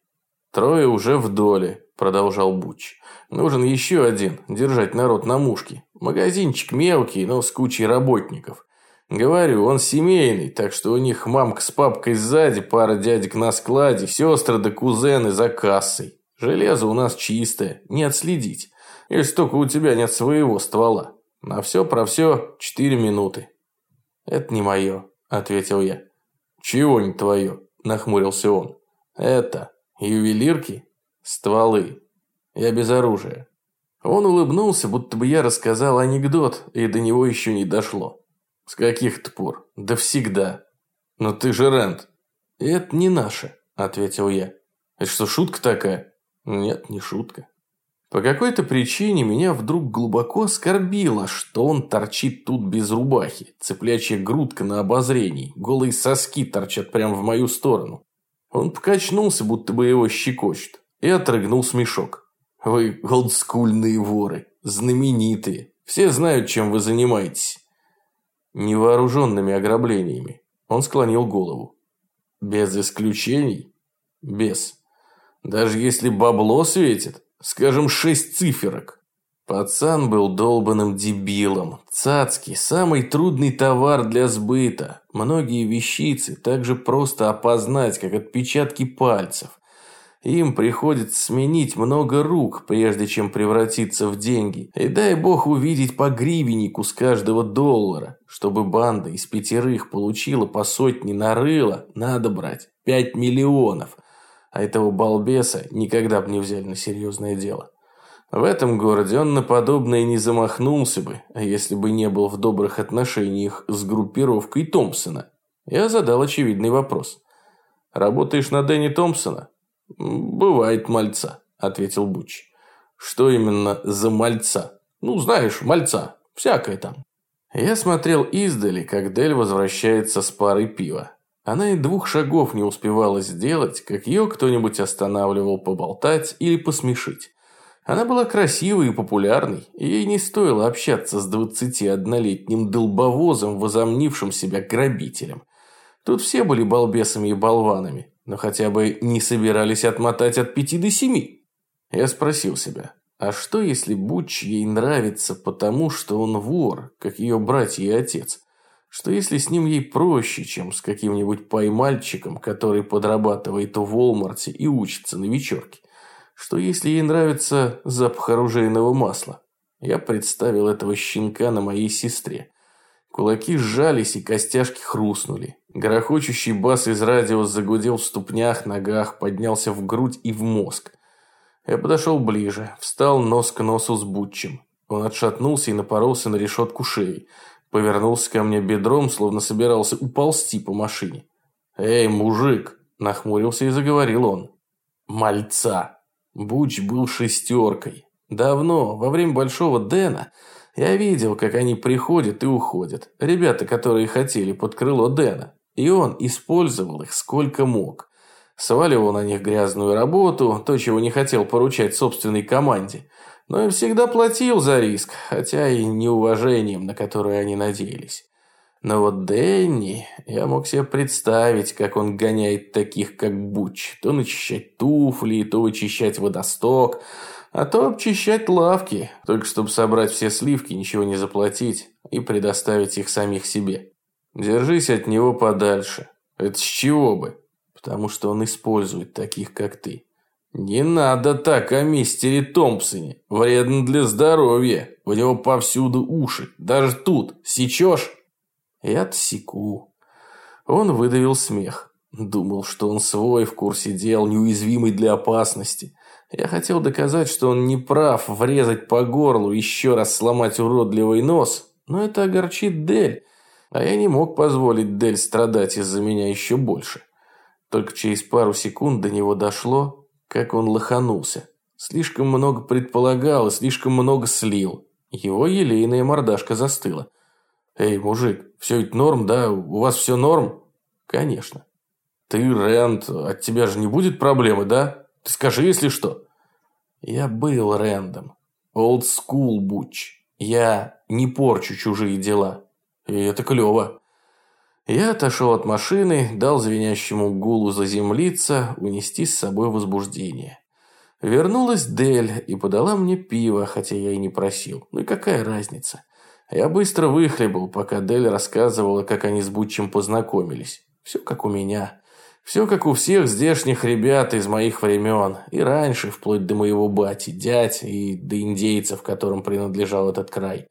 Трое уже в доле, продолжал Буч. Нужен еще один, держать народ на мушке. Магазинчик мелкий, но с кучей работников. Говорю, он семейный, так что у них мамка с папкой сзади, пара дядек на складе, сестры да кузены за кассой. Железо у нас чистое, не отследить. Если только у тебя нет своего ствола. На все про все четыре минуты. Это не мое, ответил я. Чего не твое? Нахмурился он. Это ювелирки, стволы. Я без оружия. Он улыбнулся, будто бы я рассказал анекдот, и до него еще не дошло. С каких-то пор? Да всегда. Но ты же Рент. Это не наше, ответил я. Это что, шутка такая? Нет, не шутка. По какой-то причине меня вдруг глубоко оскорбило, что он торчит тут без рубахи, цыплячья грудка на обозрении, голые соски торчат прямо в мою сторону. Он покачнулся, будто бы его щекочет, и отрыгнул смешок. Вы олдскульные воры, знаменитые. Все знают, чем вы занимаетесь. Невооруженными ограблениями. Он склонил голову. Без исключений? Без. Даже если бабло светит, скажем, шесть циферок. Пацан был долбанным дебилом. Цацки – самый трудный товар для сбыта. Многие вещицы так же просто опознать, как отпечатки пальцев. Им приходится сменить много рук, прежде чем превратиться в деньги. И дай бог увидеть по гривеннику с каждого доллара. Чтобы банда из пятерых получила по сотне нарыла, надо брать 5 миллионов. А этого балбеса никогда бы не взяли на серьезное дело. В этом городе он на подобное не замахнулся бы, если бы не был в добрых отношениях с группировкой Томпсона. Я задал очевидный вопрос. «Работаешь на Дэнни Томпсона?» «Бывает мальца», – ответил Буч. «Что именно за мальца?» «Ну, знаешь, мальца. Всякое там». Я смотрел издали, как Дель возвращается с парой пива. Она и двух шагов не успевала сделать, как ее кто-нибудь останавливал поболтать или посмешить. Она была красивой и популярной, и ей не стоило общаться с 21-летним долбовозом, возомнившим себя грабителем. Тут все были балбесами и болванами, но хотя бы не собирались отмотать от пяти до семи. Я спросил себя, а что если Буч ей нравится потому, что он вор, как ее братья и отец? Что если с ним ей проще, чем с каким-нибудь поймальчиком, который подрабатывает в Волмарте и учится на вечерке? Что если ей нравится запах оружейного масла? Я представил этого щенка на моей сестре. Кулаки сжались и костяшки хрустнули. Грохочущий бас из радио загудел в ступнях, ногах, поднялся в грудь и в мозг. Я подошел ближе, встал нос к носу с Бутчем. Он отшатнулся и напоролся на решетку шеи. Повернулся ко мне бедром, словно собирался уползти по машине. «Эй, мужик!» – нахмурился и заговорил он. «Мальца!» Буч был шестеркой. Давно, во время Большого Дэна, я видел, как они приходят и уходят. Ребята, которые хотели под крыло Дэна. И он использовал их сколько мог. Сваливал на них грязную работу, то, чего не хотел поручать собственной команде. Но им всегда платил за риск, хотя и неуважением, на которое они надеялись. Но вот Дэнни, я мог себе представить, как он гоняет таких, как Буч. То начищать туфли, то вычищать водосток, а то обчищать лавки, только чтобы собрать все сливки, ничего не заплатить и предоставить их самих себе. Держись от него подальше. Это с чего бы? Потому что он использует таких, как ты. Не надо так о мистере Томпсоне. Вредно для здоровья. У него повсюду уши. Даже тут. Сечешь? Я-то секу. Он выдавил смех. Думал, что он свой в курсе дел, неуязвимый для опасности. Я хотел доказать, что он не прав, врезать по горлу, еще раз сломать уродливый нос. Но это огорчит Дель. А я не мог позволить Дель страдать из-за меня еще больше. Только через пару секунд до него дошло, как он лоханулся. Слишком много предполагал и слишком много слил. Его елейная мордашка застыла. «Эй, мужик, все ведь норм, да? У вас все норм?» «Конечно». «Ты, Рэнд, от тебя же не будет проблемы, да? Ты скажи, если что». «Я был Рэндом. School буч. Я не порчу чужие дела. И это клево». Я отошел от машины, дал звенящему гулу заземлиться, унести с собой возбуждение. Вернулась Дель и подала мне пиво, хотя я и не просил. Ну и какая разница? Я быстро выхлебал, пока Дель рассказывала, как они с Бутчем познакомились. Все как у меня. Все как у всех здешних ребят из моих времен. И раньше, вплоть до моего бати, дядь и до индейцев, которым принадлежал этот край.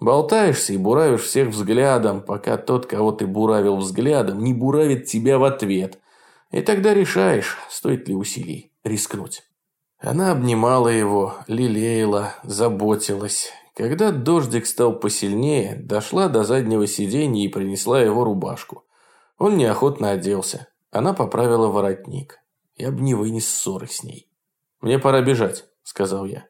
Болтаешься и буравишь всех взглядом, пока тот, кого ты буравил взглядом, не буравит тебя в ответ. И тогда решаешь, стоит ли усилий рискнуть. Она обнимала его, лелеяла, заботилась. Когда дождик стал посильнее, дошла до заднего сиденья и принесла его рубашку. Он неохотно оделся. Она поправила воротник. Я бы не вынес ссоры с ней. «Мне пора бежать», – сказал я.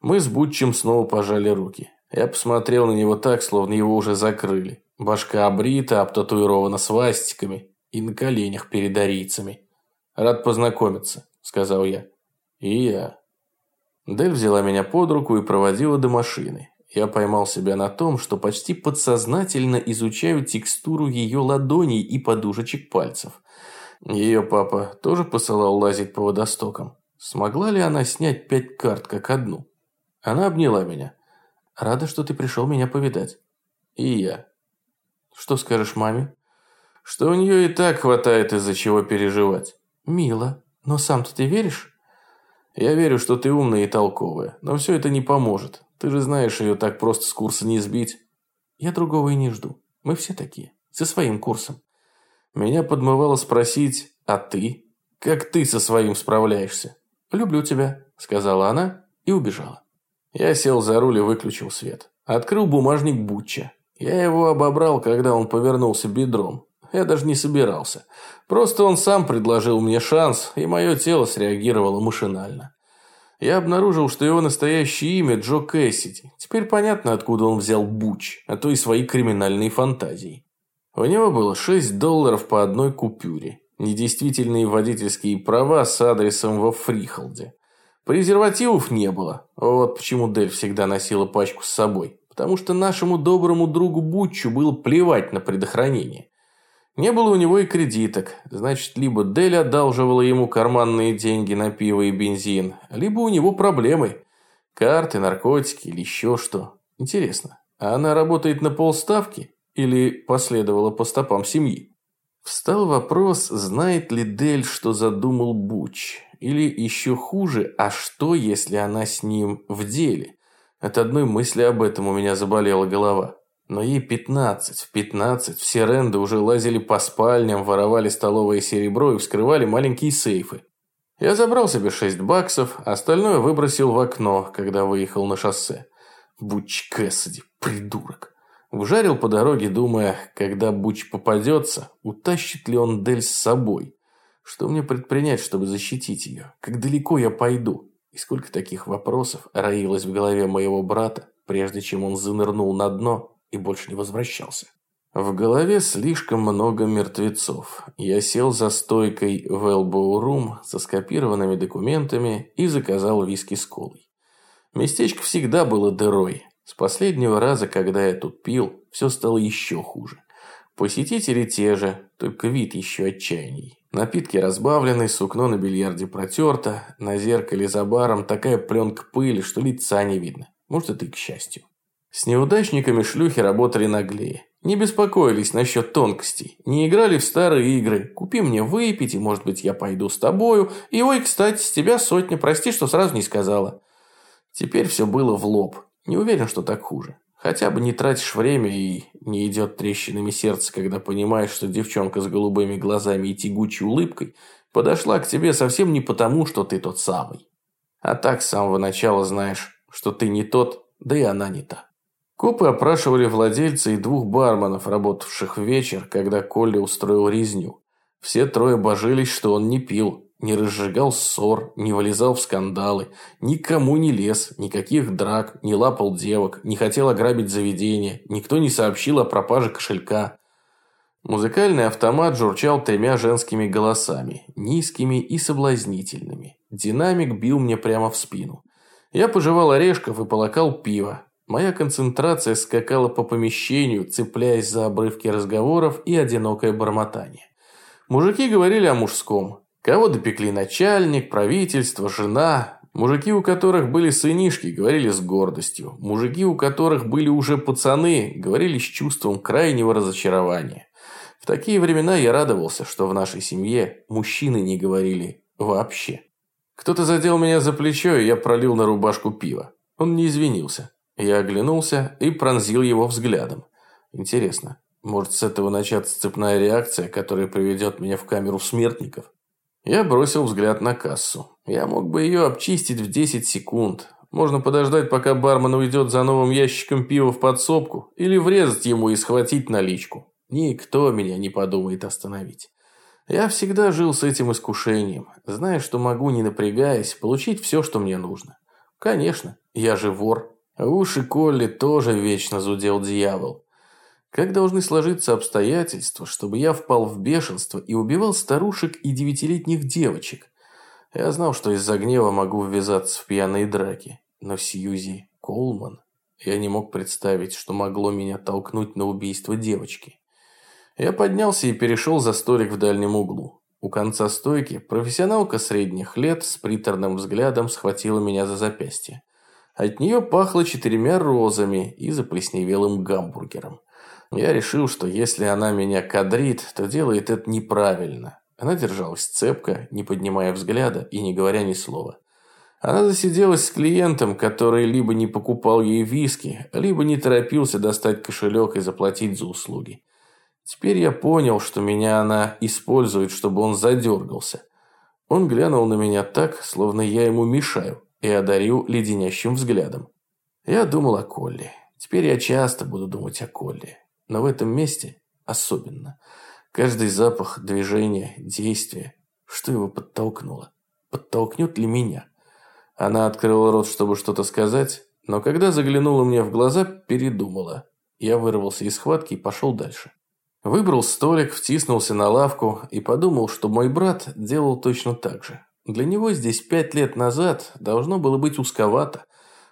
Мы с Бутчем снова пожали руки. Я посмотрел на него так, словно его уже закрыли. Башка обрита, обтатуирована свастиками и на коленях перед арийцами. «Рад познакомиться», – сказал я. «И я». Дель взяла меня под руку и проводила до машины. Я поймал себя на том, что почти подсознательно изучаю текстуру ее ладоней и подушечек пальцев. Ее папа тоже посылал лазить по водостокам. Смогла ли она снять пять карт как одну? Она обняла меня. Рада, что ты пришел меня повидать. И я. Что скажешь маме? Что у нее и так хватает из-за чего переживать. Мило. Но сам-то ты веришь? Я верю, что ты умная и толковая, но все это не поможет. Ты же знаешь, ее так просто с курса не сбить. Я другого и не жду. Мы все такие. Со своим курсом. Меня подмывало спросить, а ты? Как ты со своим справляешься? Люблю тебя, сказала она и убежала. Я сел за руль и выключил свет. Открыл бумажник Бутча. Я его обобрал, когда он повернулся бедром. Я даже не собирался. Просто он сам предложил мне шанс, и мое тело среагировало машинально. Я обнаружил, что его настоящее имя Джо Кэссиди. Теперь понятно, откуда он взял Буч, а то и свои криминальные фантазии. У него было 6 долларов по одной купюре. Недействительные водительские права с адресом во Фрихолде. Презервативов не было. Вот почему Дель всегда носила пачку с собой. Потому что нашему доброму другу Бутчу было плевать на предохранение. Не было у него и кредиток, значит, либо Дель одалживала ему карманные деньги на пиво и бензин, либо у него проблемы. Карты, наркотики или еще что. Интересно, а она работает на полставки или последовала по стопам семьи? Встал вопрос, знает ли Дель, что задумал Буч. Или еще хуже, а что, если она с ним в деле? От одной мысли об этом у меня заболела голова. Но ей 15, в 15 все ренды уже лазили по спальням, воровали столовое серебро и вскрывали маленькие сейфы. Я забрал себе 6 баксов, остальное выбросил в окно, когда выехал на шоссе. Буч Кэссиди, придурок. Вжарил по дороге, думая, когда Буч попадется, утащит ли он Дель с собой. Что мне предпринять, чтобы защитить ее? Как далеко я пойду? И сколько таких вопросов роилось в голове моего брата, прежде чем он занырнул на дно и больше не возвращался. В голове слишком много мертвецов. Я сел за стойкой в Elbow Room со скопированными документами и заказал виски с колой. Местечко всегда было дырой. С последнего раза, когда я тут пил, все стало еще хуже. Посетители те же, только вид еще отчаянней. Напитки разбавлены, сукно на бильярде протерто, на зеркале за баром такая пленка пыли, что лица не видно. Может, это и к счастью. С неудачниками шлюхи работали наглее. Не беспокоились насчет тонкостей, не играли в старые игры. Купи мне выпить, и, может быть, я пойду с тобою. И, ой, кстати, с тебя сотня, прости, что сразу не сказала. Теперь все было в лоб. Не уверен, что так хуже. Хотя бы не тратишь время и не идет трещинами сердце, когда понимаешь, что девчонка с голубыми глазами и тягучей улыбкой подошла к тебе совсем не потому, что ты тот самый. А так с самого начала знаешь, что ты не тот, да и она не та. Копы опрашивали владельца и двух барменов, работавших в вечер, когда Колли устроил резню. Все трое божились, что он не пил, не разжигал ссор, не вылезал в скандалы, никому не лез, никаких драк, не лапал девок, не хотел ограбить заведение, никто не сообщил о пропаже кошелька. Музыкальный автомат журчал тремя женскими голосами, низкими и соблазнительными. Динамик бил мне прямо в спину. Я пожевал орешков и полакал пиво, Моя концентрация скакала по помещению, цепляясь за обрывки разговоров и одинокое бормотание. Мужики говорили о мужском. Кого допекли начальник, правительство, жена. Мужики, у которых были сынишки, говорили с гордостью. Мужики, у которых были уже пацаны, говорили с чувством крайнего разочарования. В такие времена я радовался, что в нашей семье мужчины не говорили вообще. Кто-то задел меня за плечо, и я пролил на рубашку пива. Он не извинился. Я оглянулся и пронзил его взглядом. Интересно, может с этого начаться цепная реакция, которая приведет меня в камеру смертников? Я бросил взгляд на кассу. Я мог бы ее обчистить в 10 секунд. Можно подождать, пока бармен уйдет за новым ящиком пива в подсобку, или врезать ему и схватить наличку. Никто меня не подумает остановить. Я всегда жил с этим искушением, зная, что могу, не напрягаясь, получить все, что мне нужно. Конечно, я же вор, уши Колли тоже вечно зудел дьявол. Как должны сложиться обстоятельства, чтобы я впал в бешенство и убивал старушек и девятилетних девочек? Я знал, что из-за гнева могу ввязаться в пьяные драки. Но Сьюзи Колман... Я не мог представить, что могло меня толкнуть на убийство девочки. Я поднялся и перешел за столик в дальнем углу. У конца стойки профессионалка средних лет с приторным взглядом схватила меня за запястье. От нее пахло четырьмя розами и заплесневелым гамбургером. Я решил, что если она меня кадрит, то делает это неправильно. Она держалась цепко, не поднимая взгляда и не говоря ни слова. Она засиделась с клиентом, который либо не покупал ей виски, либо не торопился достать кошелек и заплатить за услуги. Теперь я понял, что меня она использует, чтобы он задергался. Он глянул на меня так, словно я ему мешаю и одарил леденящим взглядом. Я думал о Колле. Теперь я часто буду думать о Колле. Но в этом месте особенно. Каждый запах, движение, действие. Что его подтолкнуло? Подтолкнет ли меня? Она открыла рот, чтобы что-то сказать, но когда заглянула мне в глаза, передумала. Я вырвался из схватки и пошел дальше. Выбрал столик, втиснулся на лавку и подумал, что мой брат делал точно так же. Для него здесь пять лет назад должно было быть узковато.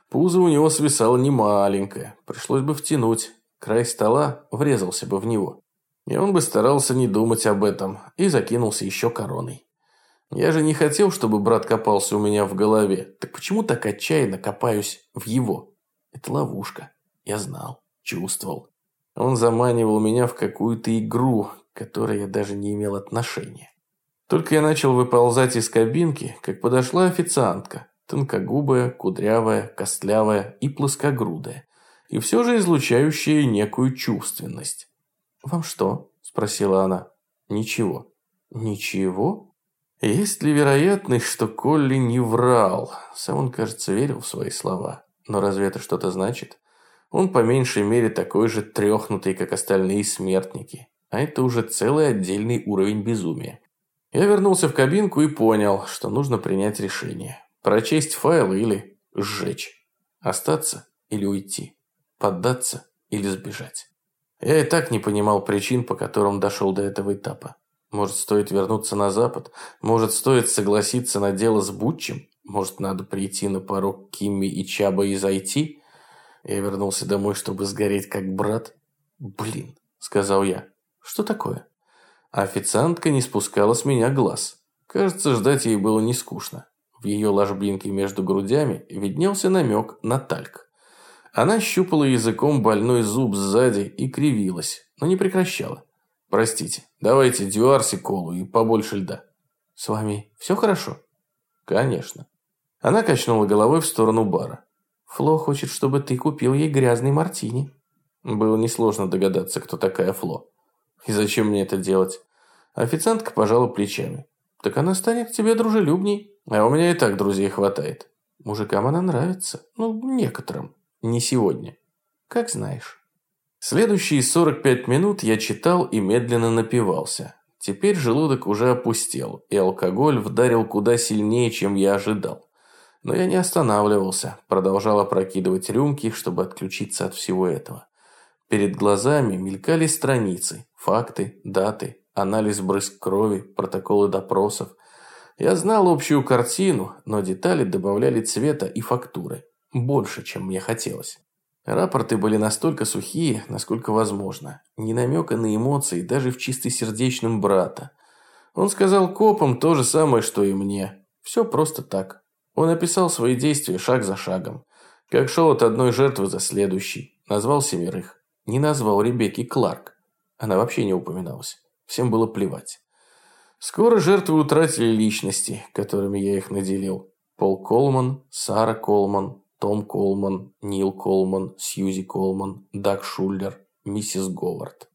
Пузо у него свисало немаленькое, пришлось бы втянуть. Край стола врезался бы в него. И он бы старался не думать об этом и закинулся еще короной. Я же не хотел, чтобы брат копался у меня в голове. Так почему так отчаянно копаюсь в его? Это ловушка. Я знал, чувствовал. Он заманивал меня в какую-то игру, к которой я даже не имел отношения. Только я начал выползать из кабинки, как подошла официантка. Тонкогубая, кудрявая, костлявая и плоскогрудая. И все же излучающая некую чувственность. «Вам что?» – спросила она. «Ничего». «Ничего?» Есть ли вероятность, что Колли не врал? Сам он, кажется, верил в свои слова. Но разве это что-то значит? Он по меньшей мере такой же трехнутый, как остальные смертники. А это уже целый отдельный уровень безумия. Я вернулся в кабинку и понял, что нужно принять решение. Прочесть файлы или сжечь. Остаться или уйти. Поддаться или сбежать. Я и так не понимал причин, по которым дошел до этого этапа. Может, стоит вернуться на Запад? Может, стоит согласиться на дело с Бутчем? Может, надо прийти на порог Кимми и Чаба и зайти? Я вернулся домой, чтобы сгореть как брат. «Блин», — сказал я. «Что такое?» Официантка не спускала с меня глаз. Кажется, ждать ей было не скучно. В ее ложбинке между грудями виднелся намек на тальк. Она щупала языком больной зуб сзади и кривилась, но не прекращала. «Простите, давайте дюарси колу и побольше льда». «С вами все хорошо?» «Конечно». Она качнула головой в сторону бара. «Фло хочет, чтобы ты купил ей грязный мартини». Было несложно догадаться, кто такая Фло. И зачем мне это делать? Официантка пожала плечами. Так она станет тебе дружелюбней. А у меня и так друзей хватает. Мужикам она нравится. Ну, некоторым. Не сегодня. Как знаешь. Следующие 45 минут я читал и медленно напивался. Теперь желудок уже опустел, и алкоголь вдарил куда сильнее, чем я ожидал. Но я не останавливался, продолжал опрокидывать рюмки, чтобы отключиться от всего этого. Перед глазами мелькали страницы, факты, даты, анализ брызг крови, протоколы допросов. Я знал общую картину, но детали добавляли цвета и фактуры. Больше, чем мне хотелось. Рапорты были настолько сухие, насколько возможно. Ни намека на эмоции даже в чистосердечном брата. Он сказал копам то же самое, что и мне. Все просто так. Он описал свои действия шаг за шагом. Как шел от одной жертвы за следующей. Назвал семерых. Не назвал Ребекки Кларк. Она вообще не упоминалась. Всем было плевать. Скоро жертвы утратили личности, которыми я их наделил. Пол Колман, Сара Колман, том Колман, Нил Колман, Сьюзи Колман, Даг Шуллер, миссис Говард.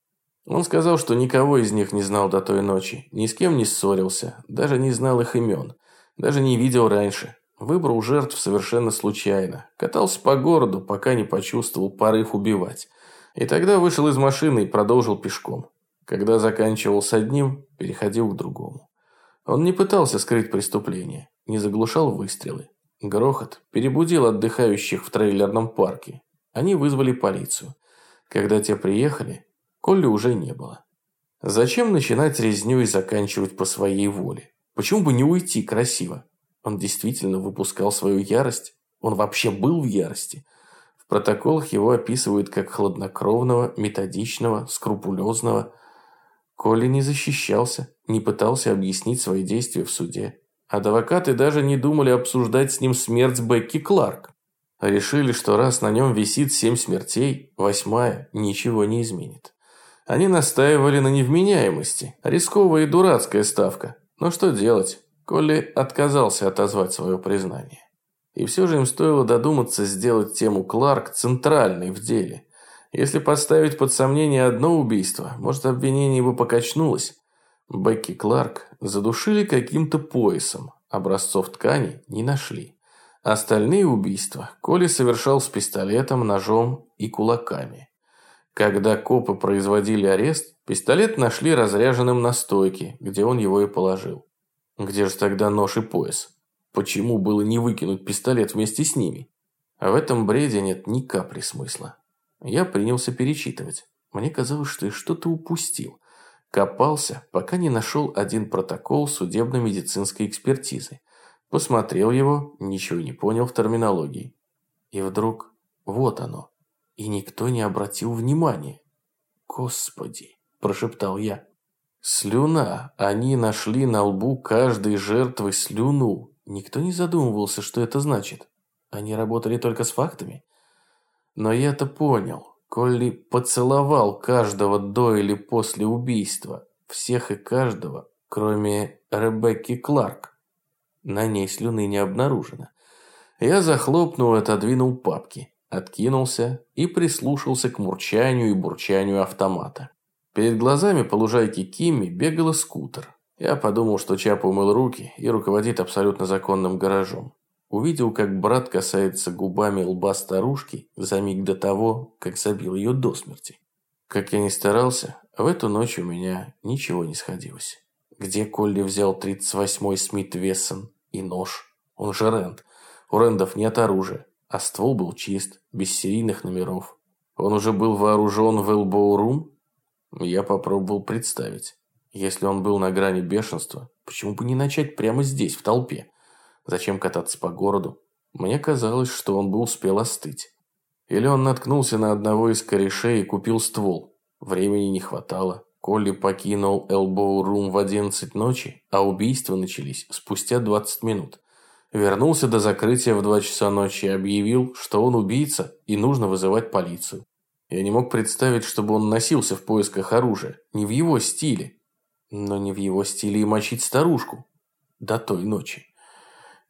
Он сказал, что никого из них не знал до той ночи, ни с кем не ссорился, даже не знал их имен, даже не видел раньше. Выбрал жертв совершенно случайно. Катался по городу, пока не почувствовал порыв убивать. И тогда вышел из машины и продолжил пешком. Когда заканчивал с одним, переходил к другому. Он не пытался скрыть преступление, не заглушал выстрелы. Грохот перебудил отдыхающих в трейлерном парке. Они вызвали полицию. Когда те приехали, Колли уже не было. Зачем начинать резню и заканчивать по своей воле? Почему бы не уйти красиво? Он действительно выпускал свою ярость? Он вообще был в ярости? В протоколах его описывают как хладнокровного, методичного, скрупулезного. Колли не защищался, не пытался объяснить свои действия в суде. Адвокаты даже не думали обсуждать с ним смерть Бекки Кларк. Решили, что раз на нем висит семь смертей, восьмая ничего не изменит. Они настаивали на невменяемости. Рисковая и дурацкая ставка. Но что делать? Колли отказался отозвать свое признание. И все же им стоило додуматься сделать тему Кларк центральной в деле. Если подставить под сомнение одно убийство, может обвинение бы покачнулось, Бекки Кларк задушили каким-то поясом, образцов ткани не нашли. Остальные убийства Коли совершал с пистолетом, ножом и кулаками. Когда копы производили арест, пистолет нашли разряженным на стойке, где он его и положил. Где же тогда нож и пояс? Почему было не выкинуть пистолет вместе с ними? А в этом бреде нет ни капли смысла. Я принялся перечитывать. Мне казалось, что я что-то упустил. Копался, пока не нашел один протокол судебно-медицинской экспертизы. Посмотрел его, ничего не понял в терминологии. И вдруг вот оно. И никто не обратил внимания. Господи. прошептал я. Слюна. Они нашли на лбу каждой жертвы слюну. Никто не задумывался, что это значит. Они работали только с фактами. Но я-то понял. Колли поцеловал каждого до или после убийства. Всех и каждого, кроме Ребекки Кларк. На ней слюны не обнаружено. Я захлопнул и отодвинул папки, откинулся и прислушался к мурчанию и бурчанию автомата. Перед глазами по лужайке Кимми бегала скутер. Я подумал, что Чап умыл руки и руководит абсолютно законным гаражом. Увидел, как брат касается губами лба старушки за миг до того, как забил ее до смерти. Как я ни старался, в эту ночь у меня ничего не сходилось. Где Колли взял 38-й Смит Вессон и нож? Он же Рэнд. У Рэндов нет оружия, а ствол был чист, без серийных номеров. Он уже был вооружен в Элбоу-Рум? Я попробовал представить. Если он был на грани бешенства, почему бы не начать прямо здесь, в толпе? Зачем кататься по городу? Мне казалось, что он бы успел остыть. Или он наткнулся на одного из корешей и купил ствол. Времени не хватало. Колли покинул Элбоу Рум в 11 ночи, а убийства начались спустя 20 минут. Вернулся до закрытия в 2 часа ночи и объявил, что он убийца и нужно вызывать полицию. Я не мог представить, чтобы он носился в поисках оружия. Не в его стиле. Но не в его стиле и мочить старушку. До той ночи.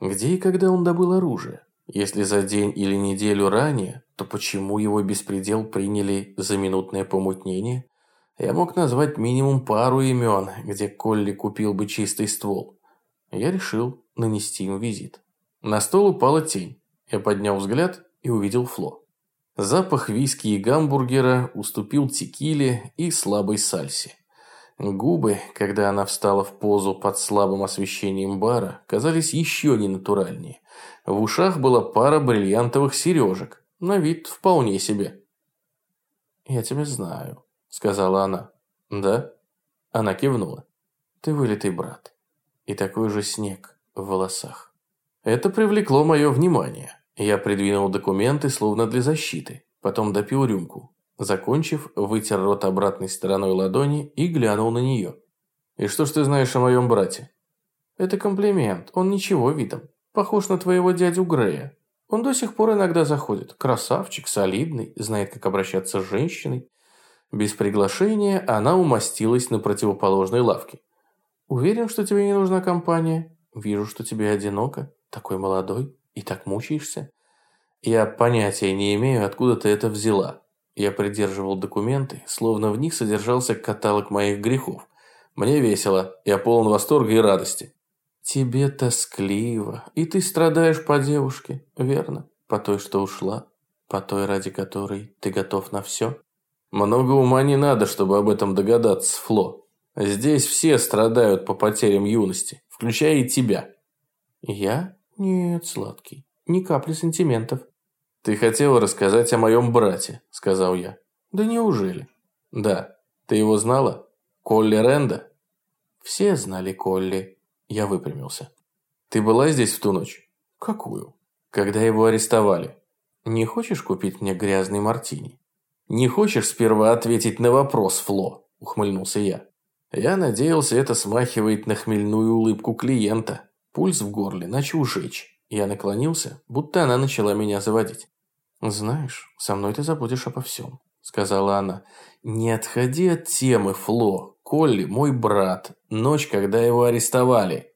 Где и когда он добыл оружие? Если за день или неделю ранее, то почему его беспредел приняли за минутное помутнение? Я мог назвать минимум пару имен, где Колли купил бы чистый ствол. Я решил нанести им визит. На стол упала тень. Я поднял взгляд и увидел Фло. Запах виски и гамбургера уступил текиле и слабой сальсе. Губы, когда она встала в позу под слабым освещением бара, казались еще ненатуральнее. В ушах была пара бриллиантовых сережек, на вид вполне себе. «Я тебя знаю», — сказала она. «Да?» Она кивнула. «Ты вылитый брат. И такой же снег в волосах». Это привлекло мое внимание. Я придвинул документы, словно для защиты. Потом допил рюмку. Закончив, вытер рот обратной стороной ладони и глянул на нее. «И что ж ты знаешь о моем брате?» «Это комплимент. Он ничего видом. Похож на твоего дядю Грея. Он до сих пор иногда заходит. Красавчик, солидный, знает, как обращаться с женщиной». Без приглашения она умостилась на противоположной лавке. «Уверен, что тебе не нужна компания? Вижу, что тебе одиноко. Такой молодой и так мучаешься?» «Я понятия не имею, откуда ты это взяла», я придерживал документы, словно в них содержался каталог моих грехов. Мне весело, я полон восторга и радости. Тебе тоскливо, и ты страдаешь по девушке, верно? По той, что ушла, по той, ради которой ты готов на все? Много ума не надо, чтобы об этом догадаться, Фло. Здесь все страдают по потерям юности, включая и тебя. Я? Нет, сладкий, ни капли сантиментов. «Ты хотела рассказать о моем брате», – сказал я. «Да неужели?» «Да. Ты его знала? Колли Ренда?» «Все знали Колли». Я выпрямился. «Ты была здесь в ту ночь?» «Какую?» «Когда его арестовали». «Не хочешь купить мне грязный мартини?» «Не хочешь сперва ответить на вопрос, Фло?» – ухмыльнулся я. Я надеялся, это смахивает на хмельную улыбку клиента. Пульс в горле начал жечь. Я наклонился, будто она начала меня заводить. «Знаешь, со мной ты забудешь обо всем», — сказала она. «Не отходи от темы, Фло. Колли – мой брат. Ночь, когда его арестовали».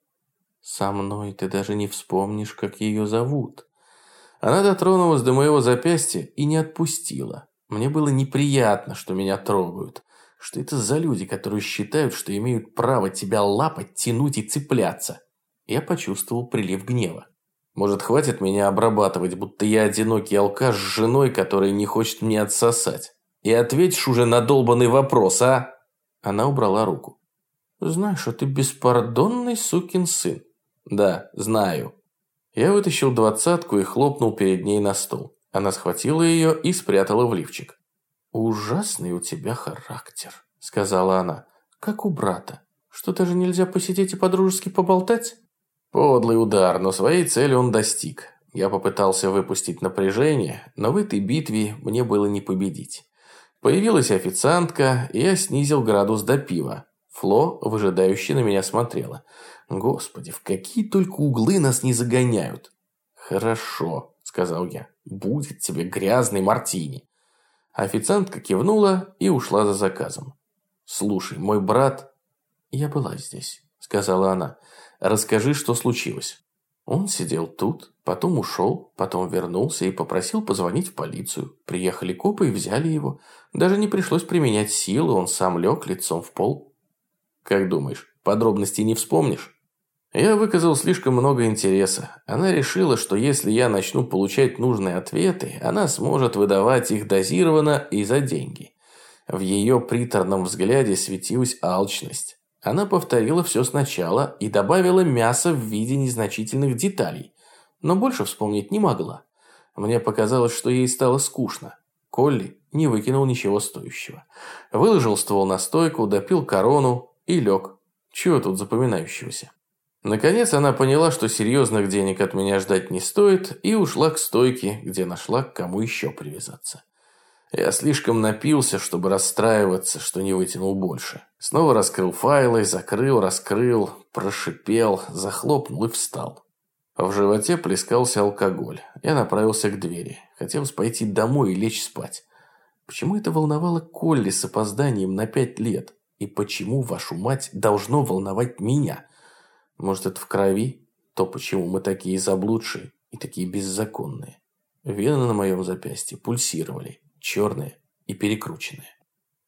«Со мной ты даже не вспомнишь, как ее зовут». Она дотронулась до моего запястья и не отпустила. Мне было неприятно, что меня трогают. Что это за люди, которые считают, что имеют право тебя лапать, тянуть и цепляться? Я почувствовал прилив гнева. Может, хватит меня обрабатывать, будто я одинокий алкаш с женой, которая не хочет мне отсосать? И ответишь уже на долбанный вопрос, а?» Она убрала руку. «Знаешь, а ты беспардонный сукин сын». «Да, знаю». Я вытащил двадцатку и хлопнул перед ней на стол. Она схватила ее и спрятала в лифчик. «Ужасный у тебя характер», — сказала она. «Как у брата. Что, даже нельзя посидеть и по-дружески поболтать?» Подлый удар, но своей цели он достиг. Я попытался выпустить напряжение, но в этой битве мне было не победить. Появилась официантка, и я снизил градус до пива. Фло, выжидающе на меня смотрела. Господи, в какие только углы нас не загоняют. Хорошо, сказал я. Будет тебе грязный мартини. Официантка кивнула и ушла за заказом. Слушай, мой брат... Я была здесь, сказала она. Расскажи, что случилось. Он сидел тут, потом ушел, потом вернулся и попросил позвонить в полицию. Приехали копы и взяли его. Даже не пришлось применять силы, он сам лег лицом в пол. Как думаешь, подробностей не вспомнишь? Я выказал слишком много интереса. Она решила, что если я начну получать нужные ответы, она сможет выдавать их дозированно и за деньги. В ее приторном взгляде светилась алчность. Она повторила все сначала и добавила мясо в виде незначительных деталей, но больше вспомнить не могла. Мне показалось, что ей стало скучно. Колли не выкинул ничего стоящего. Выложил ствол на стойку, допил корону и лег. Чего тут запоминающегося? Наконец она поняла, что серьезных денег от меня ждать не стоит, и ушла к стойке, где нашла к кому еще привязаться. Я слишком напился, чтобы расстраиваться, что не вытянул больше. Снова раскрыл файлы, закрыл, раскрыл, прошипел, захлопнул и встал. В животе плескался алкоголь. Я направился к двери. Хотелось пойти домой и лечь спать. Почему это волновало Колли с опозданием на пять лет? И почему, вашу мать, должно волновать меня? Может, это в крови? То, почему мы такие заблудшие и такие беззаконные. Вены на моем запястье пульсировали черные и перекрученные.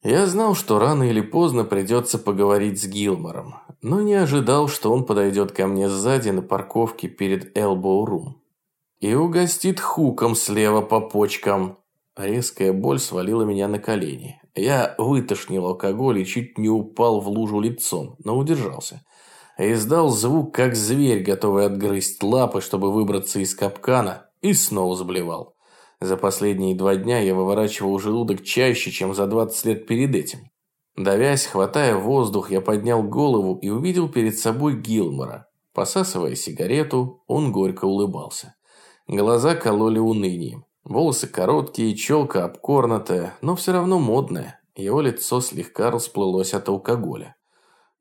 Я знал, что рано или поздно придется поговорить с Гилмором, но не ожидал, что он подойдет ко мне сзади на парковке перед Elbow Room и угостит хуком слева по почкам. Резкая боль свалила меня на колени. Я вытошнил алкоголь и чуть не упал в лужу лицом, но удержался. Издал звук, как зверь, готовый отгрызть лапы, чтобы выбраться из капкана, и снова заблевал. За последние два дня я выворачивал желудок чаще, чем за 20 лет перед этим. Давясь, хватая воздух, я поднял голову и увидел перед собой Гилмора. Посасывая сигарету, он горько улыбался. Глаза кололи унынием. Волосы короткие, челка обкорнатая, но все равно модная. Его лицо слегка расплылось от алкоголя.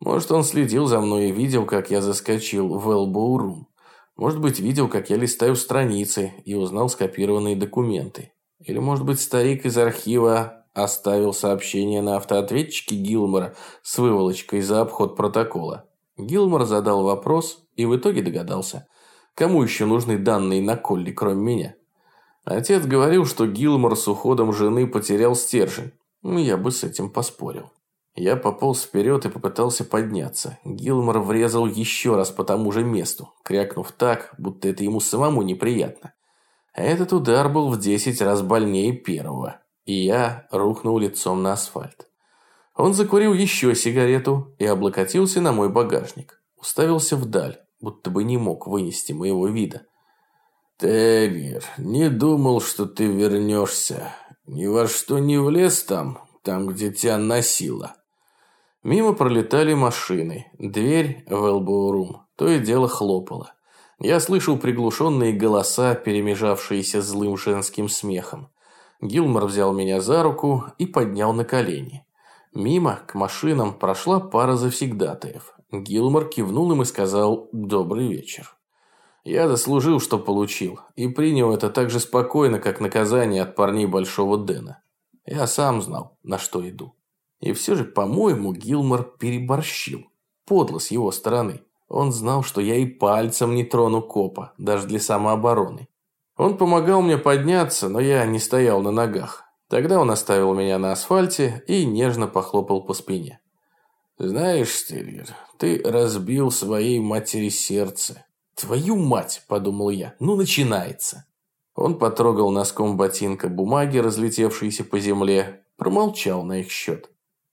Может, он следил за мной и видел, как я заскочил в Элбоурум. Может быть, видел, как я листаю страницы и узнал скопированные документы. Или, может быть, старик из архива оставил сообщение на автоответчике Гилмора с выволочкой за обход протокола. Гилмор задал вопрос и в итоге догадался. Кому еще нужны данные на Колли, кроме меня? Отец говорил, что Гилмор с уходом жены потерял стержень. Я бы с этим поспорил. Я пополз вперед и попытался подняться. Гилмор врезал еще раз по тому же месту, крякнув так, будто это ему самому неприятно. Этот удар был в десять раз больнее первого, и я рухнул лицом на асфальт. Он закурил еще сигарету и облокотился на мой багажник. Уставился вдаль, будто бы не мог вынести моего вида. «Терьер, не думал, что ты вернешься. Ни во что не влез там, там, где тебя носило». Мимо пролетали машины. Дверь в Элбоурум то и дело хлопала. Я слышал приглушенные голоса, перемежавшиеся злым женским смехом. Гилмор взял меня за руку и поднял на колени. Мимо, к машинам, прошла пара завсегдатаев. Гилмор кивнул им и сказал «Добрый вечер». Я заслужил, что получил, и принял это так же спокойно, как наказание от парней Большого Дэна. Я сам знал, на что иду. И все же, по-моему, Гилмор переборщил. Подло с его стороны. Он знал, что я и пальцем не трону копа, даже для самообороны. Он помогал мне подняться, но я не стоял на ногах. Тогда он оставил меня на асфальте и нежно похлопал по спине. «Знаешь, Стерьер, ты разбил своей матери сердце». «Твою мать!» – подумал я. «Ну, начинается». Он потрогал носком ботинка бумаги, разлетевшиеся по земле, промолчал на их счет.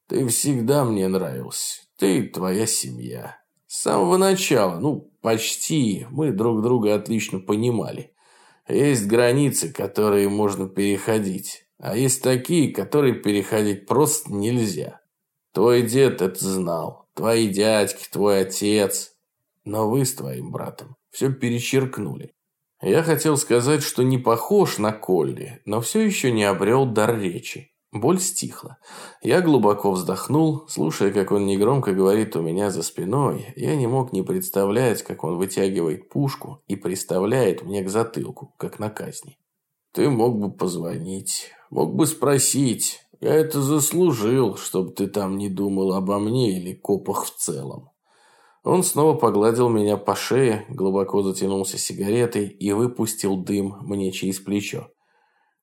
Ты всегда мне нравился. Ты твоя семья. С самого начала, ну, почти, мы друг друга отлично понимали. Есть границы, которые можно переходить. А есть такие, которые переходить просто нельзя. Твой дед это знал. Твои дядьки, твой отец. Но вы с твоим братом все перечеркнули. Я хотел сказать, что не похож на Колли, но все еще не обрел дар речи. Боль стихла. Я глубоко вздохнул, слушая, как он негромко говорит у меня за спиной. Я не мог не представлять, как он вытягивает пушку и приставляет мне к затылку, как на казни. «Ты мог бы позвонить, мог бы спросить. Я это заслужил, чтобы ты там не думал обо мне или копах в целом». Он снова погладил меня по шее, глубоко затянулся сигаретой и выпустил дым мне через плечо.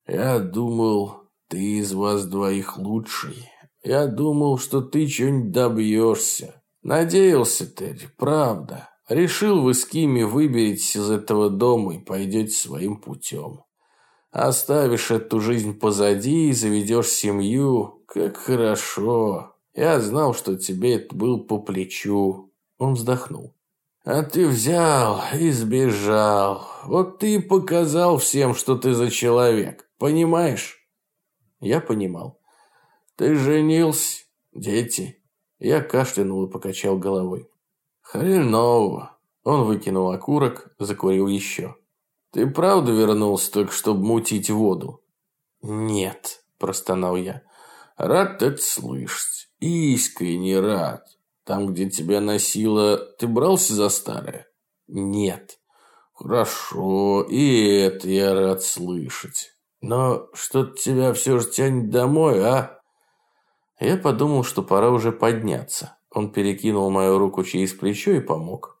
«Я думал, ты из вас двоих лучший. Я думал, что ты что-нибудь добьешься. Надеялся, Терри, правда. Решил вы с Кими выберетесь из этого дома и пойдете своим путем. Оставишь эту жизнь позади и заведешь семью. Как хорошо. Я знал, что тебе это был по плечу. Он вздохнул. А ты взял и сбежал. Вот ты показал всем, что ты за человек. Понимаешь? Я понимал. «Ты женился? Дети?» Я кашлянул и покачал головой. «Хреново!» Он выкинул окурок, закурил еще. «Ты правда вернулся только, чтобы мутить воду?» «Нет», – простонал я. «Рад это слышать. Искренне рад. Там, где тебя носило, ты брался за старое?» «Нет». «Хорошо, и это я рад слышать. Но что-то тебя все же тянет домой, а? Я подумал, что пора уже подняться. Он перекинул мою руку через плечо и помог.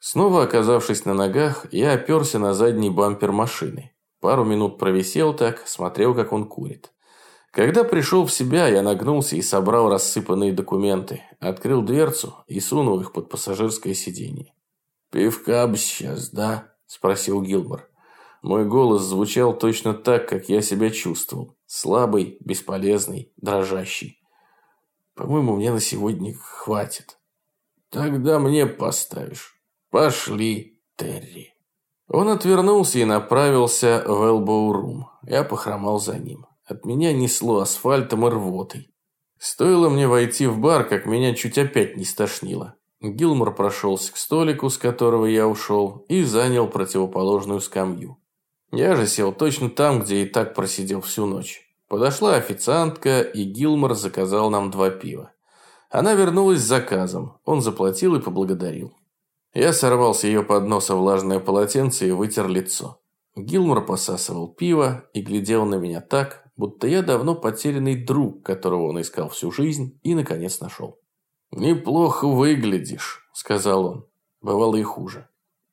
Снова оказавшись на ногах, я оперся на задний бампер машины. Пару минут провисел так, смотрел, как он курит. Когда пришел в себя, я нагнулся и собрал рассыпанные документы, открыл дверцу и сунул их под пассажирское сиденье. «Пивка бы сейчас, да?» – спросил Гилмор. Мой голос звучал точно так, как я себя чувствовал. Слабый, бесполезный, дрожащий. По-моему, мне на сегодня хватит. Тогда мне поставишь. Пошли, Терри. Он отвернулся и направился в Элбоу-рум. Я похромал за ним. От меня несло асфальтом и рвотой. Стоило мне войти в бар, как меня чуть опять не стошнило. Гилмор прошелся к столику, с которого я ушел, и занял противоположную скамью. Я же сел точно там, где и так просидел всю ночь. Подошла официантка, и Гилмор заказал нам два пива. Она вернулась с заказом. Он заплатил и поблагодарил. Я сорвал с ее подноса влажное полотенце и вытер лицо. Гилмор посасывал пиво и глядел на меня так, будто я давно потерянный друг, которого он искал всю жизнь и, наконец, нашел. «Неплохо выглядишь», – сказал он. Бывало и хуже.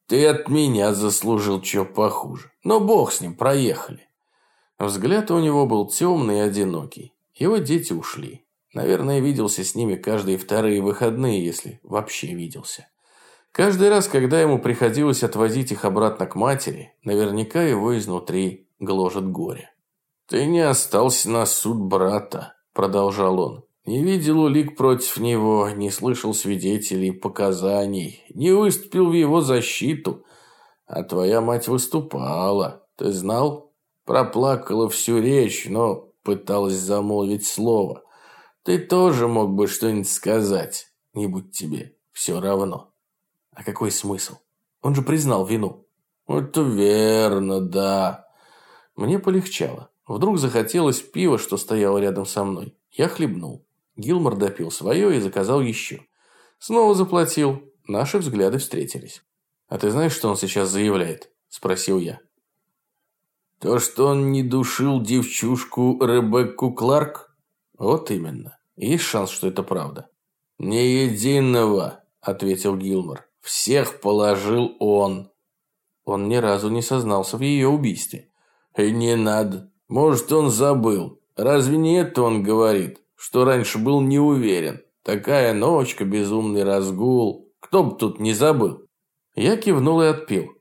Ты от меня заслужил чё похуже. Но бог с ним, проехали. Взгляд у него был темный и одинокий. Его дети ушли. Наверное, виделся с ними каждые вторые выходные, если вообще виделся. Каждый раз, когда ему приходилось отвозить их обратно к матери, наверняка его изнутри гложет горе. «Ты не остался на суд брата», – продолжал он. Не видел улик против него, не слышал свидетелей, показаний, не выступил в его защиту. А твоя мать выступала, ты знал? Проплакала всю речь, но пыталась замолвить слово. Ты тоже мог бы что-нибудь сказать, не будь тебе все равно. А какой смысл? Он же признал вину. Это верно, да. Мне полегчало. Вдруг захотелось пива, что стояло рядом со мной. Я хлебнул. Гилмор допил свое и заказал еще. Снова заплатил. Наши взгляды встретились. «А ты знаешь, что он сейчас заявляет?» – спросил я. «То, что он не душил девчушку Ребекку Кларк?» «Вот именно. Есть шанс, что это правда?» «Ни единого», – ответил Гилмор. «Всех положил он». Он ни разу не сознался в ее убийстве. «И не надо. Может, он забыл. Разве не это он говорит? Что раньше был не уверен. Такая ночка, безумный разгул. Кто бы тут не забыл. Я кивнул и отпил.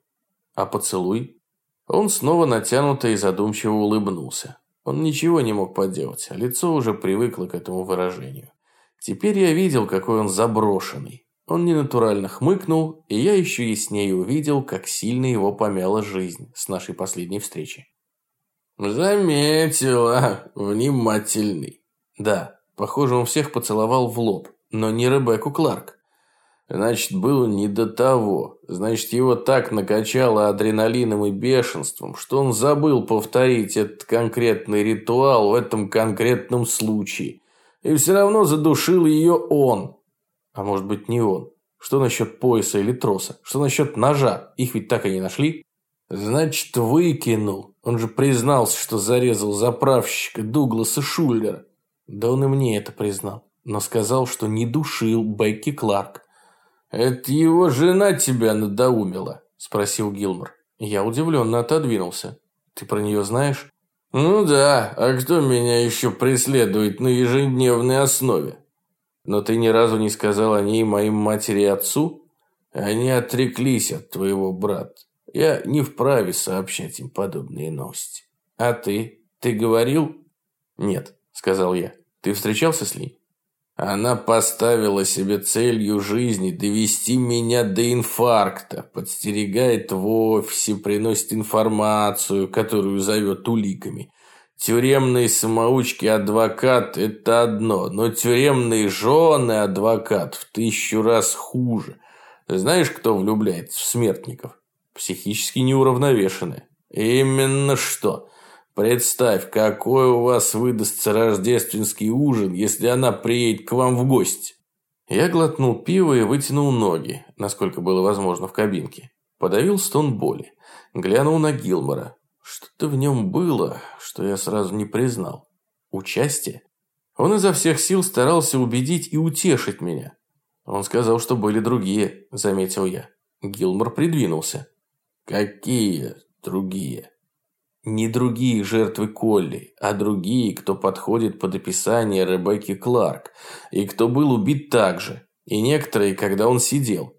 А поцелуй? Он снова натянуто и задумчиво улыбнулся. Он ничего не мог поделать, а лицо уже привыкло к этому выражению. Теперь я видел, какой он заброшенный. Он ненатурально хмыкнул, и я еще яснее увидел, как сильно его помяла жизнь с нашей последней встречи. «Заметила, внимательный. Да, похоже, он всех поцеловал в лоб, но не Ребекку Кларк. Значит, было не до того. Значит, его так накачало адреналином и бешенством, что он забыл повторить этот конкретный ритуал в этом конкретном случае. И все равно задушил ее он. А может быть, не он. Что насчет пояса или троса? Что насчет ножа? Их ведь так и не нашли. Значит, выкинул. Он же признался, что зарезал заправщика Дугласа Шуллера. Да он и мне это признал. Но сказал, что не душил Бекки Кларк. «Это его жена тебя надоумила?» – спросил Гилмор. Я удивленно отодвинулся. «Ты про нее знаешь?» «Ну да, а кто меня еще преследует на ежедневной основе?» «Но ты ни разу не сказал о ней моим матери и отцу?» «Они отреклись от твоего брата. Я не вправе сообщать им подобные новости. А ты? Ты говорил?» «Нет», – сказал я. «Ты встречался с ней?» Она поставила себе целью жизни довести меня до инфаркта, подстерегает в офисе, приносит информацию, которую зовет уликами. Тюремные самоучки адвокат – это одно, но тюремные жены адвокат в тысячу раз хуже. Знаешь, кто влюбляется в смертников? Психически неуравновешенные. Именно что – Представь, какой у вас выдастся рождественский ужин, если она приедет к вам в гости. Я глотнул пиво и вытянул ноги, насколько было возможно в кабинке. Подавил стон боли. Глянул на Гилмора. Что-то в нем было, что я сразу не признал. Участие? Он изо всех сил старался убедить и утешить меня. Он сказал, что были другие, заметил я. Гилмор придвинулся. Какие другие? Не другие жертвы Колли, а другие, кто подходит под описание Ребекки Кларк, и кто был убит также, и некоторые, когда он сидел.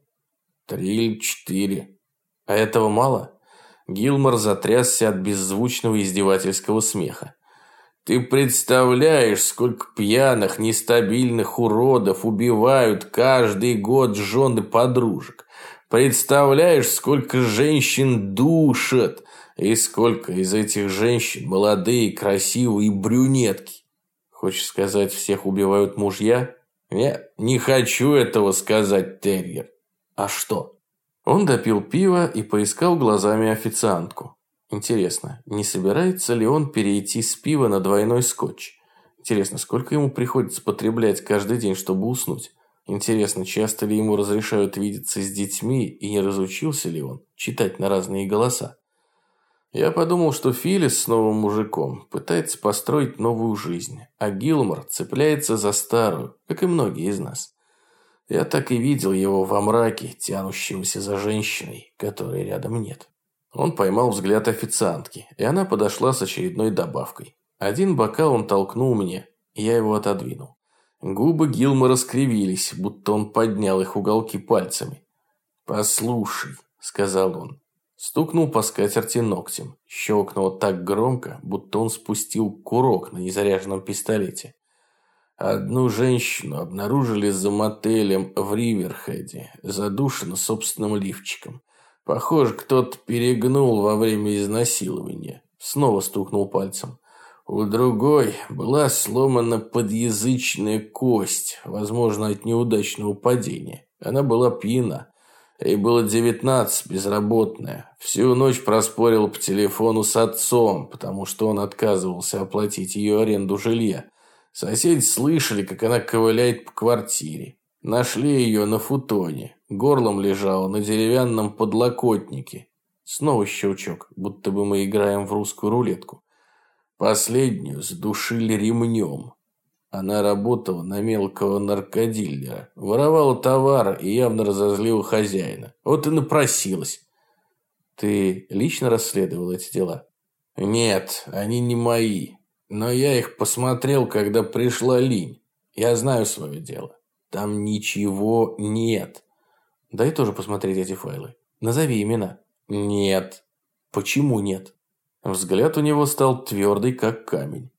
Три или четыре. А этого мало? Гилмор затрясся от беззвучного издевательского смеха. Ты представляешь, сколько пьяных, нестабильных уродов убивают каждый год жены подружек? Представляешь, сколько женщин душат? И сколько из этих женщин молодые, красивые брюнетки? Хочешь сказать, всех убивают мужья? Я не хочу этого сказать, Терьер. А что? Он допил пиво и поискал глазами официантку. Интересно, не собирается ли он перейти с пива на двойной скотч? Интересно, сколько ему приходится потреблять каждый день, чтобы уснуть? Интересно, часто ли ему разрешают видеться с детьми и не разучился ли он читать на разные голоса? Я подумал, что Филлис с новым мужиком пытается построить новую жизнь, а Гилмор цепляется за старую, как и многие из нас. Я так и видел его во мраке, тянущегося за женщиной, которой рядом нет. Он поймал взгляд официантки, и она подошла с очередной добавкой. Один бокал он толкнул мне, и я его отодвинул. Губы Гилмора скривились, будто он поднял их уголки пальцами. «Послушай», — сказал он, Стукнул по скатерти ногтем. Щелкнуло так громко, будто он спустил курок на незаряженном пистолете. Одну женщину обнаружили за мотелем в Риверхеде, задушенную собственным лифчиком. Похоже, кто-то перегнул во время изнасилования. Снова стукнул пальцем. У другой была сломана подъязычная кость, возможно, от неудачного падения. Она была пьяна. Ей было девятнадцать, безработная. Всю ночь проспорил по телефону с отцом, потому что он отказывался оплатить ее аренду жилья. Соседи слышали, как она ковыляет по квартире. Нашли ее на футоне. Горлом лежала на деревянном подлокотнике. Снова щелчок, будто бы мы играем в русскую рулетку. Последнюю задушили ремнем. Она работала на мелкого наркодиллера, воровала товар и явно разозлила хозяина. Вот и напросилась. Ты лично расследовал эти дела? Нет, они не мои. Но я их посмотрел, когда пришла Линь. Я знаю свое дело. Там ничего нет. Дай тоже посмотреть эти файлы. Назови имена. Нет. Почему нет? Взгляд у него стал твердый, как камень.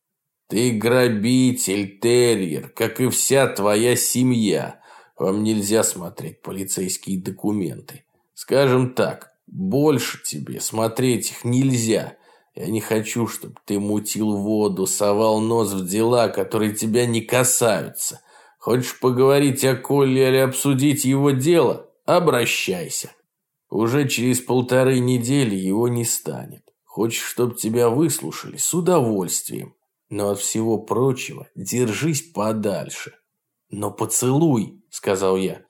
Ты грабитель, терьер, как и вся твоя семья. Вам нельзя смотреть полицейские документы. Скажем так, больше тебе смотреть их нельзя. Я не хочу, чтобы ты мутил воду, совал нос в дела, которые тебя не касаются. Хочешь поговорить о Колле или обсудить его дело? Обращайся. Уже через полторы недели его не станет. Хочешь, чтоб тебя выслушали? С удовольствием. Но от всего прочего держись подальше. Но поцелуй, сказал я.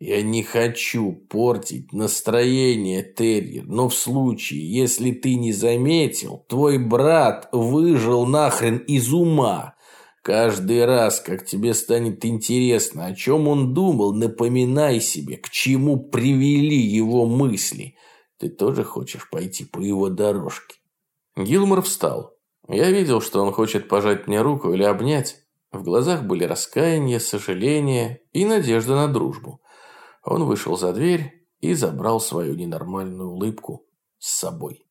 Я не хочу портить настроение, Терьер, но в случае, если ты не заметил, твой брат выжил нахрен из ума. Каждый раз, как тебе станет интересно, о чем он думал, напоминай себе, к чему привели его мысли. Ты тоже хочешь пойти по его дорожке? Гилмор встал. Я видел, что он хочет пожать мне руку или обнять. В глазах были раскаяние, сожаление и надежда на дружбу. Он вышел за дверь и забрал свою ненормальную улыбку с собой.